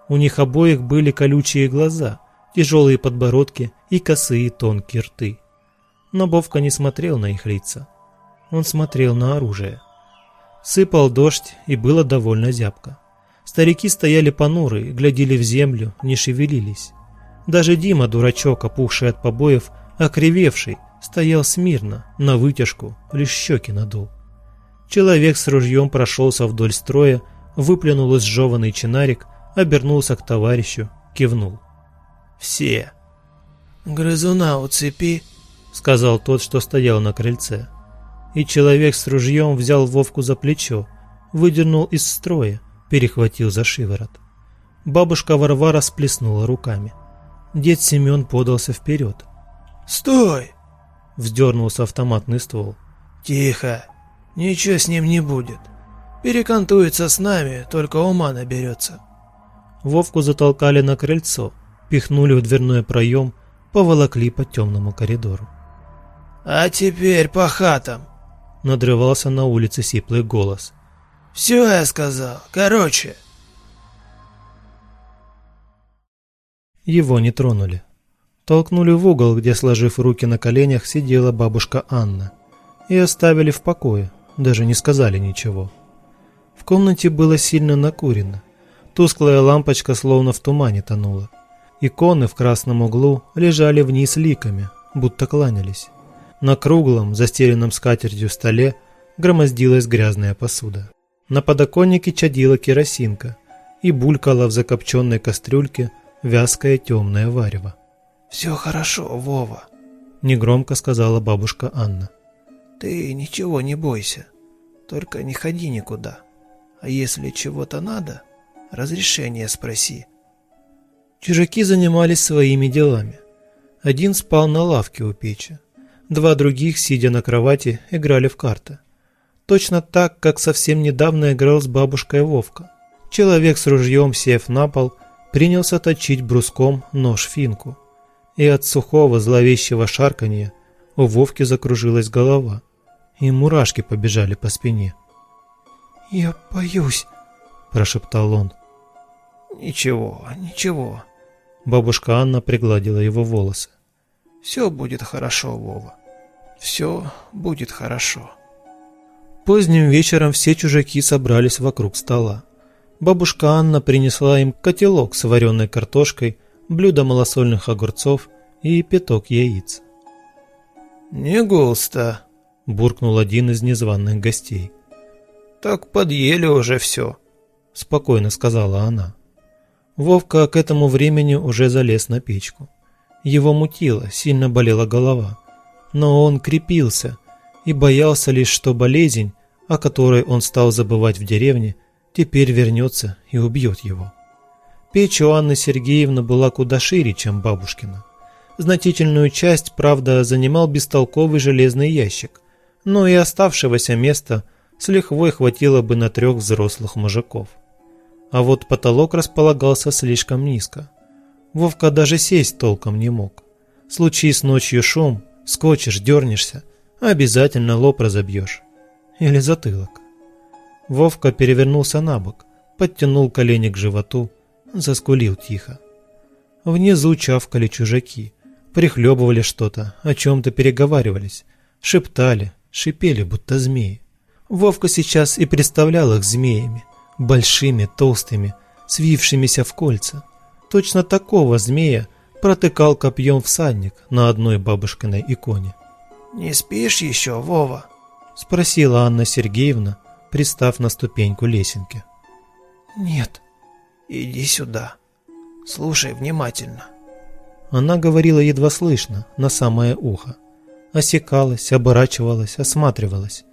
У них обоих были колючие глаза, тяжелые подбородки и косые тонкие рты. Но Бовка не смотрел на их лица. Он смотрел на оружие. Сыпал дождь, и было довольно зябко. Старики стояли понурые, глядели в землю, не шевелились. Даже Дима, дурачок, опухший от побоев, окривевший, стоял смирно, на вытяжку, лишь щеки надул. Человек с ружьем прошелся вдоль строя, выплюнул изжеванный чинарик, обернулся к товарищу, кивнул. «Все!» «Грызуна уцепи», — сказал тот, что стоял на крыльце. И человек с ружьем взял Вовку за плечо, выдернул из строя, перехватил за шиворот. Бабушка Варвара сплеснула руками. Дед Семен подался вперед. «Стой!» — вздернулся автоматный ствол. «Тихо! Ничего с ним не будет. Перекантуется с нами, только ума наберется». Вовку затолкали на крыльцо, пихнули в дверной проем, поволокли по темному коридору. «А теперь по хатам!» — надрывался на улице сиплый голос. «Все я сказал. Короче...» Его не тронули. Толкнули в угол, где, сложив руки на коленях, сидела бабушка Анна. И оставили в покое, даже не сказали ничего. В комнате было сильно накурено. Тусклая лампочка словно в тумане тонула. Иконы в красном углу лежали вниз ликами, будто кланялись. На круглом, застеленном скатертью столе громоздилась грязная посуда. На подоконнике чадила керосинка и булькала в закопченной кастрюльке вязкое темное варево. «Все хорошо, Вова», — негромко сказала бабушка Анна. «Ты ничего не бойся, только не ходи никуда. А если чего-то надо, разрешение спроси». Чужаки занимались своими делами. Один спал на лавке у печи, два других, сидя на кровати, играли в карты. Точно так, как совсем недавно играл с бабушкой Вовка. Человек с ружьем, сев на пол, принялся точить бруском нож-финку и от сухого зловещего шарканья у Вовки закружилась голова, и мурашки побежали по спине. «Я боюсь», – прошептал он. «Ничего, ничего». Бабушка Анна пригладила его волосы. «Все будет хорошо, Вова. Все будет хорошо». Поздним вечером все чужаки собрались вокруг стола. Бабушка Анна принесла им котелок с вареной картошкой блюдо малосольных огурцов и пяток яиц. «Не густо», – буркнул один из незваных гостей. «Так подъели уже все», – спокойно сказала она. Вовка к этому времени уже залез на печку. Его мутило, сильно болела голова. Но он крепился и боялся лишь, что болезнь, о которой он стал забывать в деревне, теперь вернется и убьет его. Печь у Анны Сергеевны была куда шире, чем бабушкина. Значительную часть, правда, занимал бестолковый железный ящик, но и оставшегося места с лихвой хватило бы на трех взрослых мужиков. А вот потолок располагался слишком низко. Вовка даже сесть толком не мог. Случись ночью шум, скочишь, дернешься, обязательно лоб разобьешь. Или затылок. Вовка перевернулся на бок, подтянул колени к животу, заскулил тихо. Внизу чавкали чужаки, прихлебывали что-то, о чем-то переговаривались, шептали, шипели, будто змеи. Вовка сейчас и представлял их змеями, большими, толстыми, свившимися в кольца. Точно такого змея протыкал копьем всадник на одной бабушкиной иконе. «Не спишь еще, Вова?» – спросила Анна Сергеевна, пристав на ступеньку лесенки. «Нет», «Иди сюда. Слушай внимательно». Она говорила едва слышно, на самое ухо. Осекалась, оборачивалась, осматривалась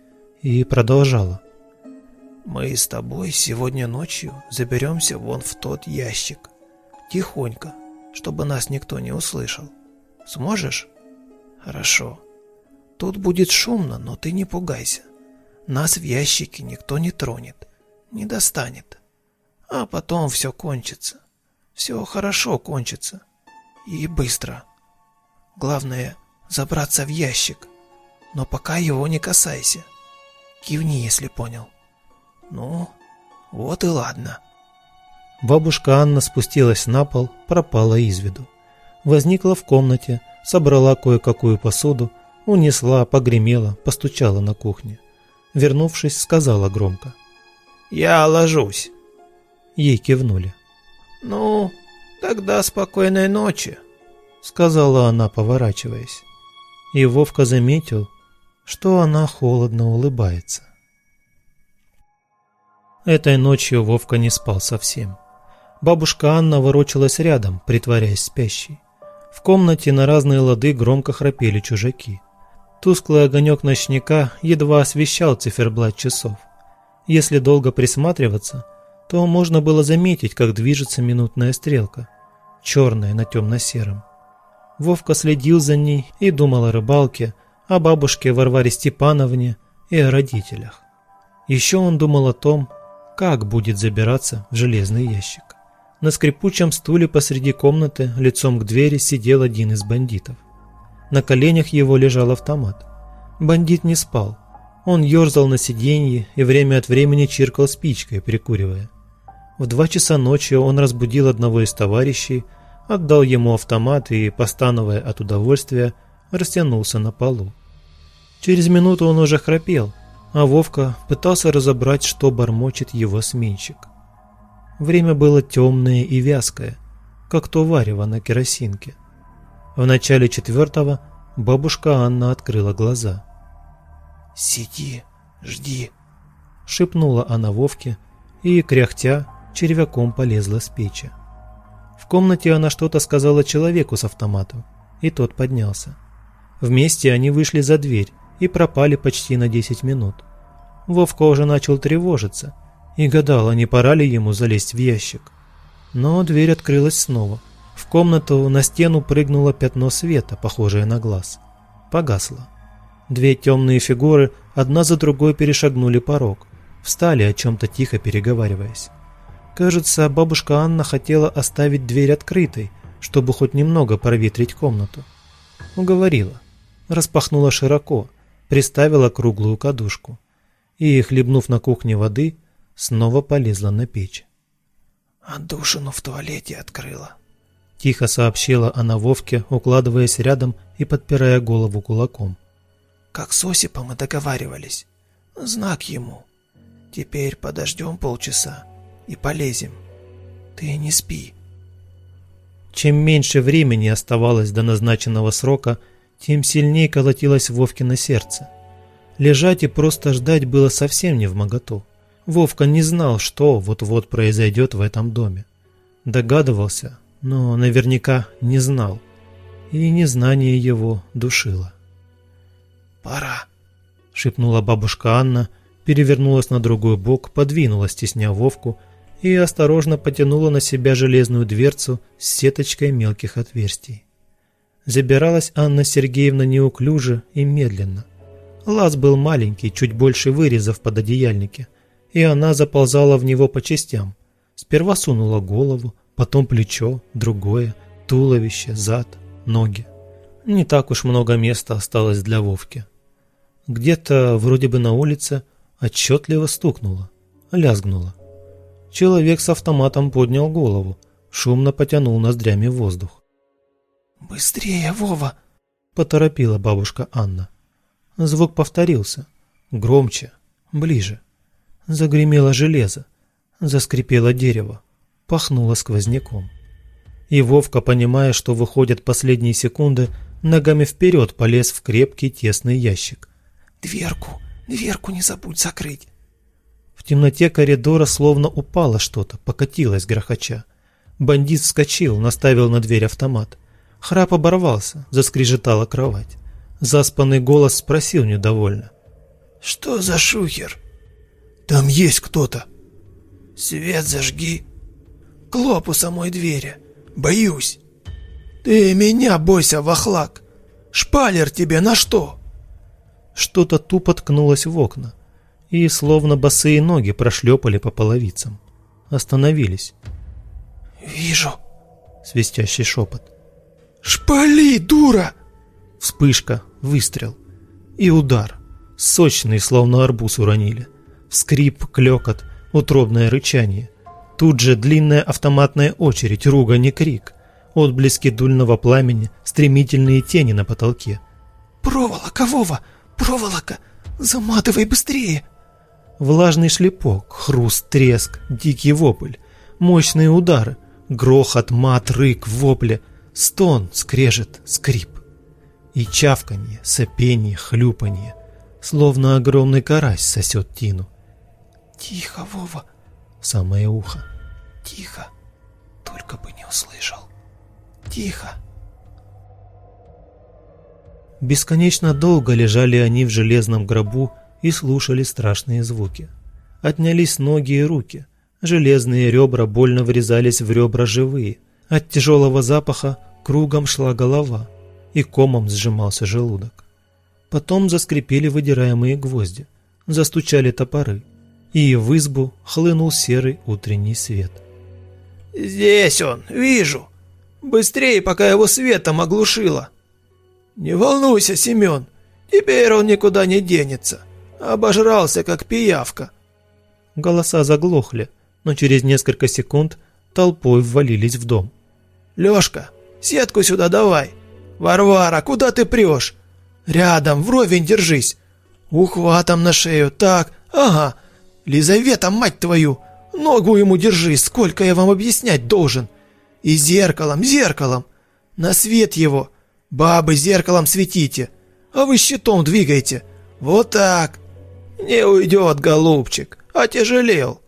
и продолжала. «Мы с тобой сегодня ночью заберемся вон в тот ящик. Тихонько, чтобы нас никто не услышал. Сможешь? Хорошо. Тут будет шумно, но ты не пугайся. Нас в ящике никто не тронет, не достанет. А потом все кончится. Все хорошо кончится. И быстро. Главное — забраться в ящик. Но пока его не касайся. Кивни, если понял. Ну, вот и ладно. Бабушка Анна спустилась на пол, пропала из виду. Возникла в комнате, собрала кое-какую посуду, унесла, погремела, постучала на кухне. Вернувшись, сказала громко. «Я ложусь». Ей кивнули. «Ну, тогда спокойной ночи», — сказала она, поворачиваясь. И Вовка заметил, что она холодно улыбается. Этой ночью Вовка не спал совсем. Бабушка Анна ворочалась рядом, притворяясь спящей. В комнате на разные лады громко храпели чужаки. Тусклый огонек ночника едва освещал циферблат часов. Если долго присматриваться, то можно было заметить, как движется минутная стрелка, черная на темно-сером. Вовка следил за ней и думал о рыбалке, о бабушке Варваре Степановне и о родителях. Еще он думал о том, как будет забираться в железный ящик. На скрипучем стуле посреди комнаты лицом к двери сидел один из бандитов. На коленях его лежал автомат. Бандит не спал. Он ерзал на сиденье и время от времени чиркал спичкой, прикуривая. В два часа ночи он разбудил одного из товарищей, отдал ему автомат и, постановая от удовольствия, растянулся на полу. Через минуту он уже храпел, а Вовка пытался разобрать, что бормочет его сменщик. Время было темное и вязкое, как то варево на керосинке. В начале четвертого бабушка Анна открыла глаза. «Сиди, жди», — шепнула она Вовке и, кряхтя, червяком полезла с печи. В комнате она что-то сказала человеку с автоматом, и тот поднялся. Вместе они вышли за дверь и пропали почти на 10 минут. Вовка уже начал тревожиться и гадал, а не пора ли ему залезть в ящик. Но дверь открылась снова. В комнату на стену прыгнуло пятно света, похожее на глаз. Погасло. Две темные фигуры одна за другой перешагнули порог. Встали, о чем-то тихо переговариваясь. Кажется, бабушка Анна хотела оставить дверь открытой, чтобы хоть немного проветрить комнату. Уговорила. Распахнула широко, приставила круглую кадушку. И, хлебнув на кухне воды, снова полезла на печь. «Отдушину в туалете открыла», — тихо сообщила она Вовке, укладываясь рядом и подпирая голову кулаком. «Как с Осипом и договаривались. Знак ему. Теперь подождем полчаса и полезем. Ты не спи». Чем меньше времени оставалось до назначенного срока, тем сильнее колотилось Вовкино сердце. Лежать и просто ждать было совсем не в моготу. Вовка не знал, что вот-вот произойдет в этом доме. Догадывался, но наверняка не знал. И незнание его душило. «Пора», — шепнула бабушка Анна, перевернулась на другой бок, подвинулась, стесня Вовку, и осторожно потянула на себя железную дверцу с сеточкой мелких отверстий. Забиралась Анна Сергеевна неуклюже и медленно. Лаз был маленький, чуть больше вырезов под одеяльнике — и она заползала в него по частям. Сперва сунула голову, потом плечо, другое, туловище, зад, ноги. Не так уж много места осталось для Вовки. Где-то, вроде бы на улице, отчетливо стукнуло, лязгнуло. Человек с автоматом поднял голову, шумно потянул ноздрями воздух. «Быстрее, Вова!» – поторопила бабушка Анна. Звук повторился, громче, ближе. Загремело железо, заскрипело дерево, пахнуло сквозняком. И Вовка, понимая, что выходят последние секунды, ногами вперед полез в крепкий тесный ящик. «Дверку, дверку не забудь закрыть!» В темноте коридора словно упало что-то, покатилось грохоча. Бандит вскочил, наставил на дверь автомат. Храп оборвался, заскрежетала кровать. Заспанный голос спросил недовольно. «Что за шухер?» Там есть кто-то. Свет зажги. Клоп у самой двери. Боюсь. Ты меня бойся, вахлак. Шпалер тебе на что? Что-то тупо ткнулось в окна, и словно босые ноги прошлепали по половицам. Остановились. «Вижу», — свистящий шепот. «Шпали, дура!» Вспышка, выстрел и удар. Сочный, словно арбуз уронили. Скрип, клёкот, утробное рычание. Тут же длинная автоматная очередь, ругань и крик. Отблески дульного пламени, стремительные тени на потолке. «Проволока, Вова! Проволока! Заматывай быстрее!» Влажный шлепок, хруст, треск, дикий вопль. Мощные удары, грохот, мат, рык, вопли, стон, скрежет, скрип. И чавканье, сопение, хлюпанье, словно огромный карась сосет тину. «Тихо, Вова!» Самое ухо. «Тихо! Только бы не услышал! Тихо!» Бесконечно долго лежали они в железном гробу и слушали страшные звуки. отнялись ноги и руки. Железные ребра больно врезались в ребра живые. От тяжелого запаха кругом шла голова, и комом сжимался желудок. Потом заскрипели выдираемые гвозди, застучали топоры, и в избу хлынул серый утренний свет. «Здесь он, вижу! Быстрее, пока его светом оглушило!» «Не волнуйся, Семен, теперь он никуда не денется. Обожрался, как пиявка». Голоса заглохли, но через несколько секунд толпой ввалились в дом. «Лёшка, сетку сюда давай! Варвара, куда ты прешь? Рядом, вровень держись! Ухватом на шею, так, ага! Лизавета, мать твою! Ногу ему держи, сколько я вам объяснять должен! И зеркалом, зеркалом! На свет его! Бабы зеркалом светите, а вы щитом двигаете! Вот так! Не уйдет, голубчик, отяжелел!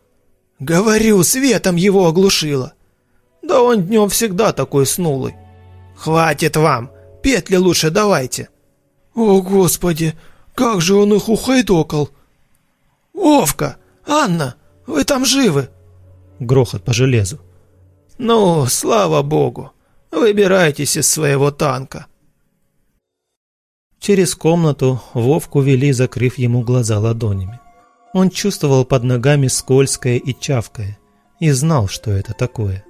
Говорю, светом его оглушило! Да он днем всегда такой снулый! Хватит вам! Петли лучше давайте!» «О, Господи! Как же он их ухайдокал!» «Вовка! Анна! Вы там живы?» Грохот по железу. «Ну, слава богу! Выбирайтесь из своего танка!» Через комнату Вовку вели, закрыв ему глаза ладонями. Он чувствовал под ногами скользкое и чавкое, и знал, что это такое.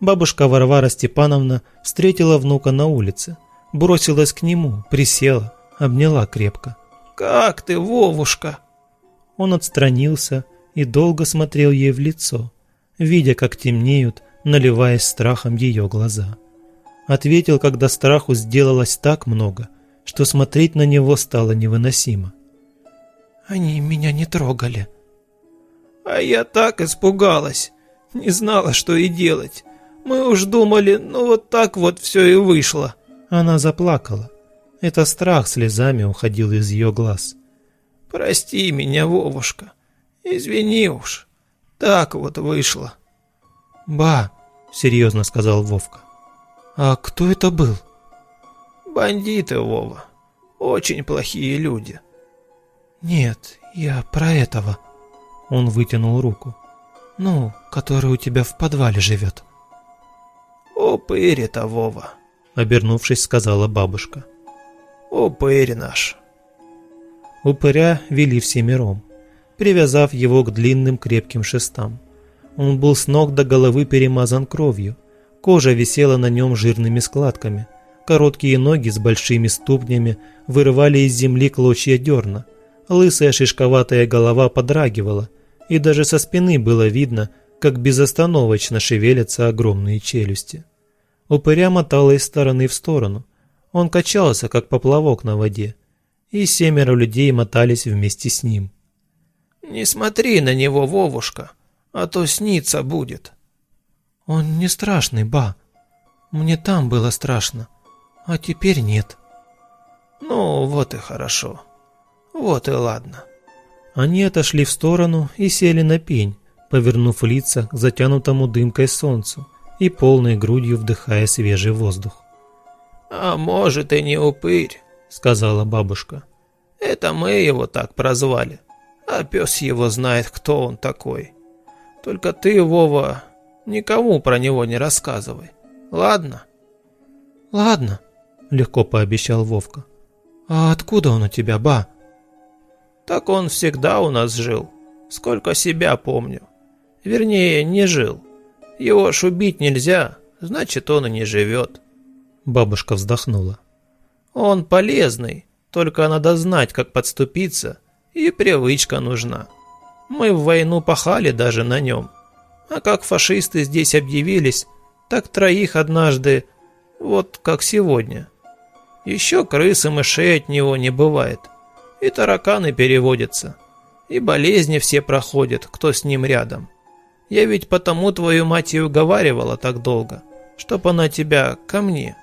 Бабушка Варвара Степановна встретила внука на улице, бросилась к нему, присела, обняла крепко. «Как ты, Вовушка?» Он отстранился и долго смотрел ей в лицо, видя, как темнеют, наливаясь страхом ее глаза. Ответил, когда страху сделалось так много, что смотреть на него стало невыносимо. «Они меня не трогали». «А я так испугалась, не знала, что и делать. Мы уж думали, ну вот так вот все и вышло». Она заплакала. Это страх слезами уходил из ее глаз. «Прости меня, Вовушка. Извини уж. Так вот вышло». «Ба», — серьезно сказал Вовка. «А кто это был?» «Бандиты, Вова. Очень плохие люди». «Нет, я про этого». Он вытянул руку. «Ну, который у тебя в подвале живет». «Упырь это, Вова», — обернувшись, сказала бабушка. «Упырь наш». Упыря вели всемиром, привязав его к длинным крепким шестам. Он был с ног до головы перемазан кровью, кожа висела на нем жирными складками, короткие ноги с большими ступнями вырывали из земли клочья дерна, лысая шишковатая голова подрагивала, и даже со спины было видно, как безостановочно шевелятся огромные челюсти. Упыря мотало из стороны в сторону. Он качался, как поплавок на воде, и семеро людей мотались вместе с ним. «Не смотри на него, Вовушка, а то снится будет». «Он не страшный, ба. Мне там было страшно, а теперь нет». «Ну, вот и хорошо. Вот и ладно». Они отошли в сторону и сели на пень, повернув лица к затянутому дымкой солнцу и полной грудью вдыхая свежий воздух. «А может и не упырь», — сказала бабушка. «Это мы его так прозвали, а пес его знает, кто он такой. Только ты, Вова, никому про него не рассказывай, ладно?» «Ладно», — легко пообещал Вовка. «А откуда он у тебя, ба?» «Так он всегда у нас жил, сколько себя помню. Вернее, не жил. Его ж убить нельзя, значит, он и не живет. Бабушка вздохнула. Он полезный, только надо знать, как подступиться, и привычка нужна. Мы в войну пахали даже на нем. А как фашисты здесь объявились, так троих однажды, вот как сегодня. Еще крысы мышей от него не бывает. И тараканы переводятся. И болезни все проходят, кто с ним рядом. Я ведь потому твою мать и уговаривала так долго, чтоб она тебя ко мне.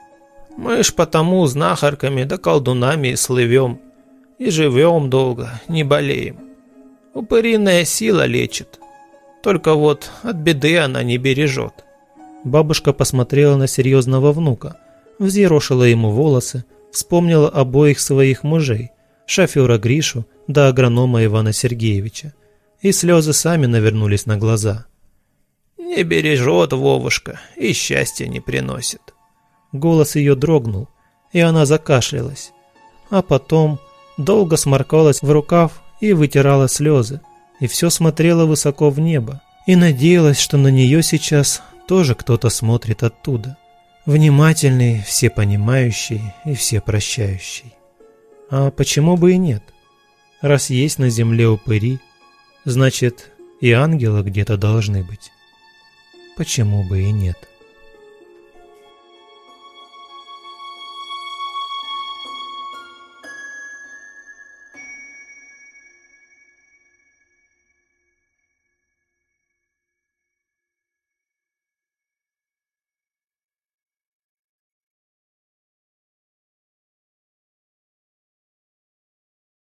Мы ж потому знахарками да колдунами и слывем, и живем долго, не болеем. Упыриная сила лечит, только вот от беды она не бережет. Бабушка посмотрела на серьезного внука, взъерошила ему волосы, вспомнила обоих своих мужей, шофера Гришу да агронома Ивана Сергеевича, и слезы сами навернулись на глаза. «Не бережет Вовушка и счастья не приносит». Голос ее дрогнул, и она закашлялась. А потом долго сморкалась в рукав и вытирала слезы, и все смотрела высоко в небо, и надеялась, что на нее сейчас тоже кто-то смотрит оттуда. Внимательный, всепонимающий и всепрощающий. А почему бы и нет? Раз есть на земле упыри, значит и ангелы где-то должны быть. Почему бы и нет?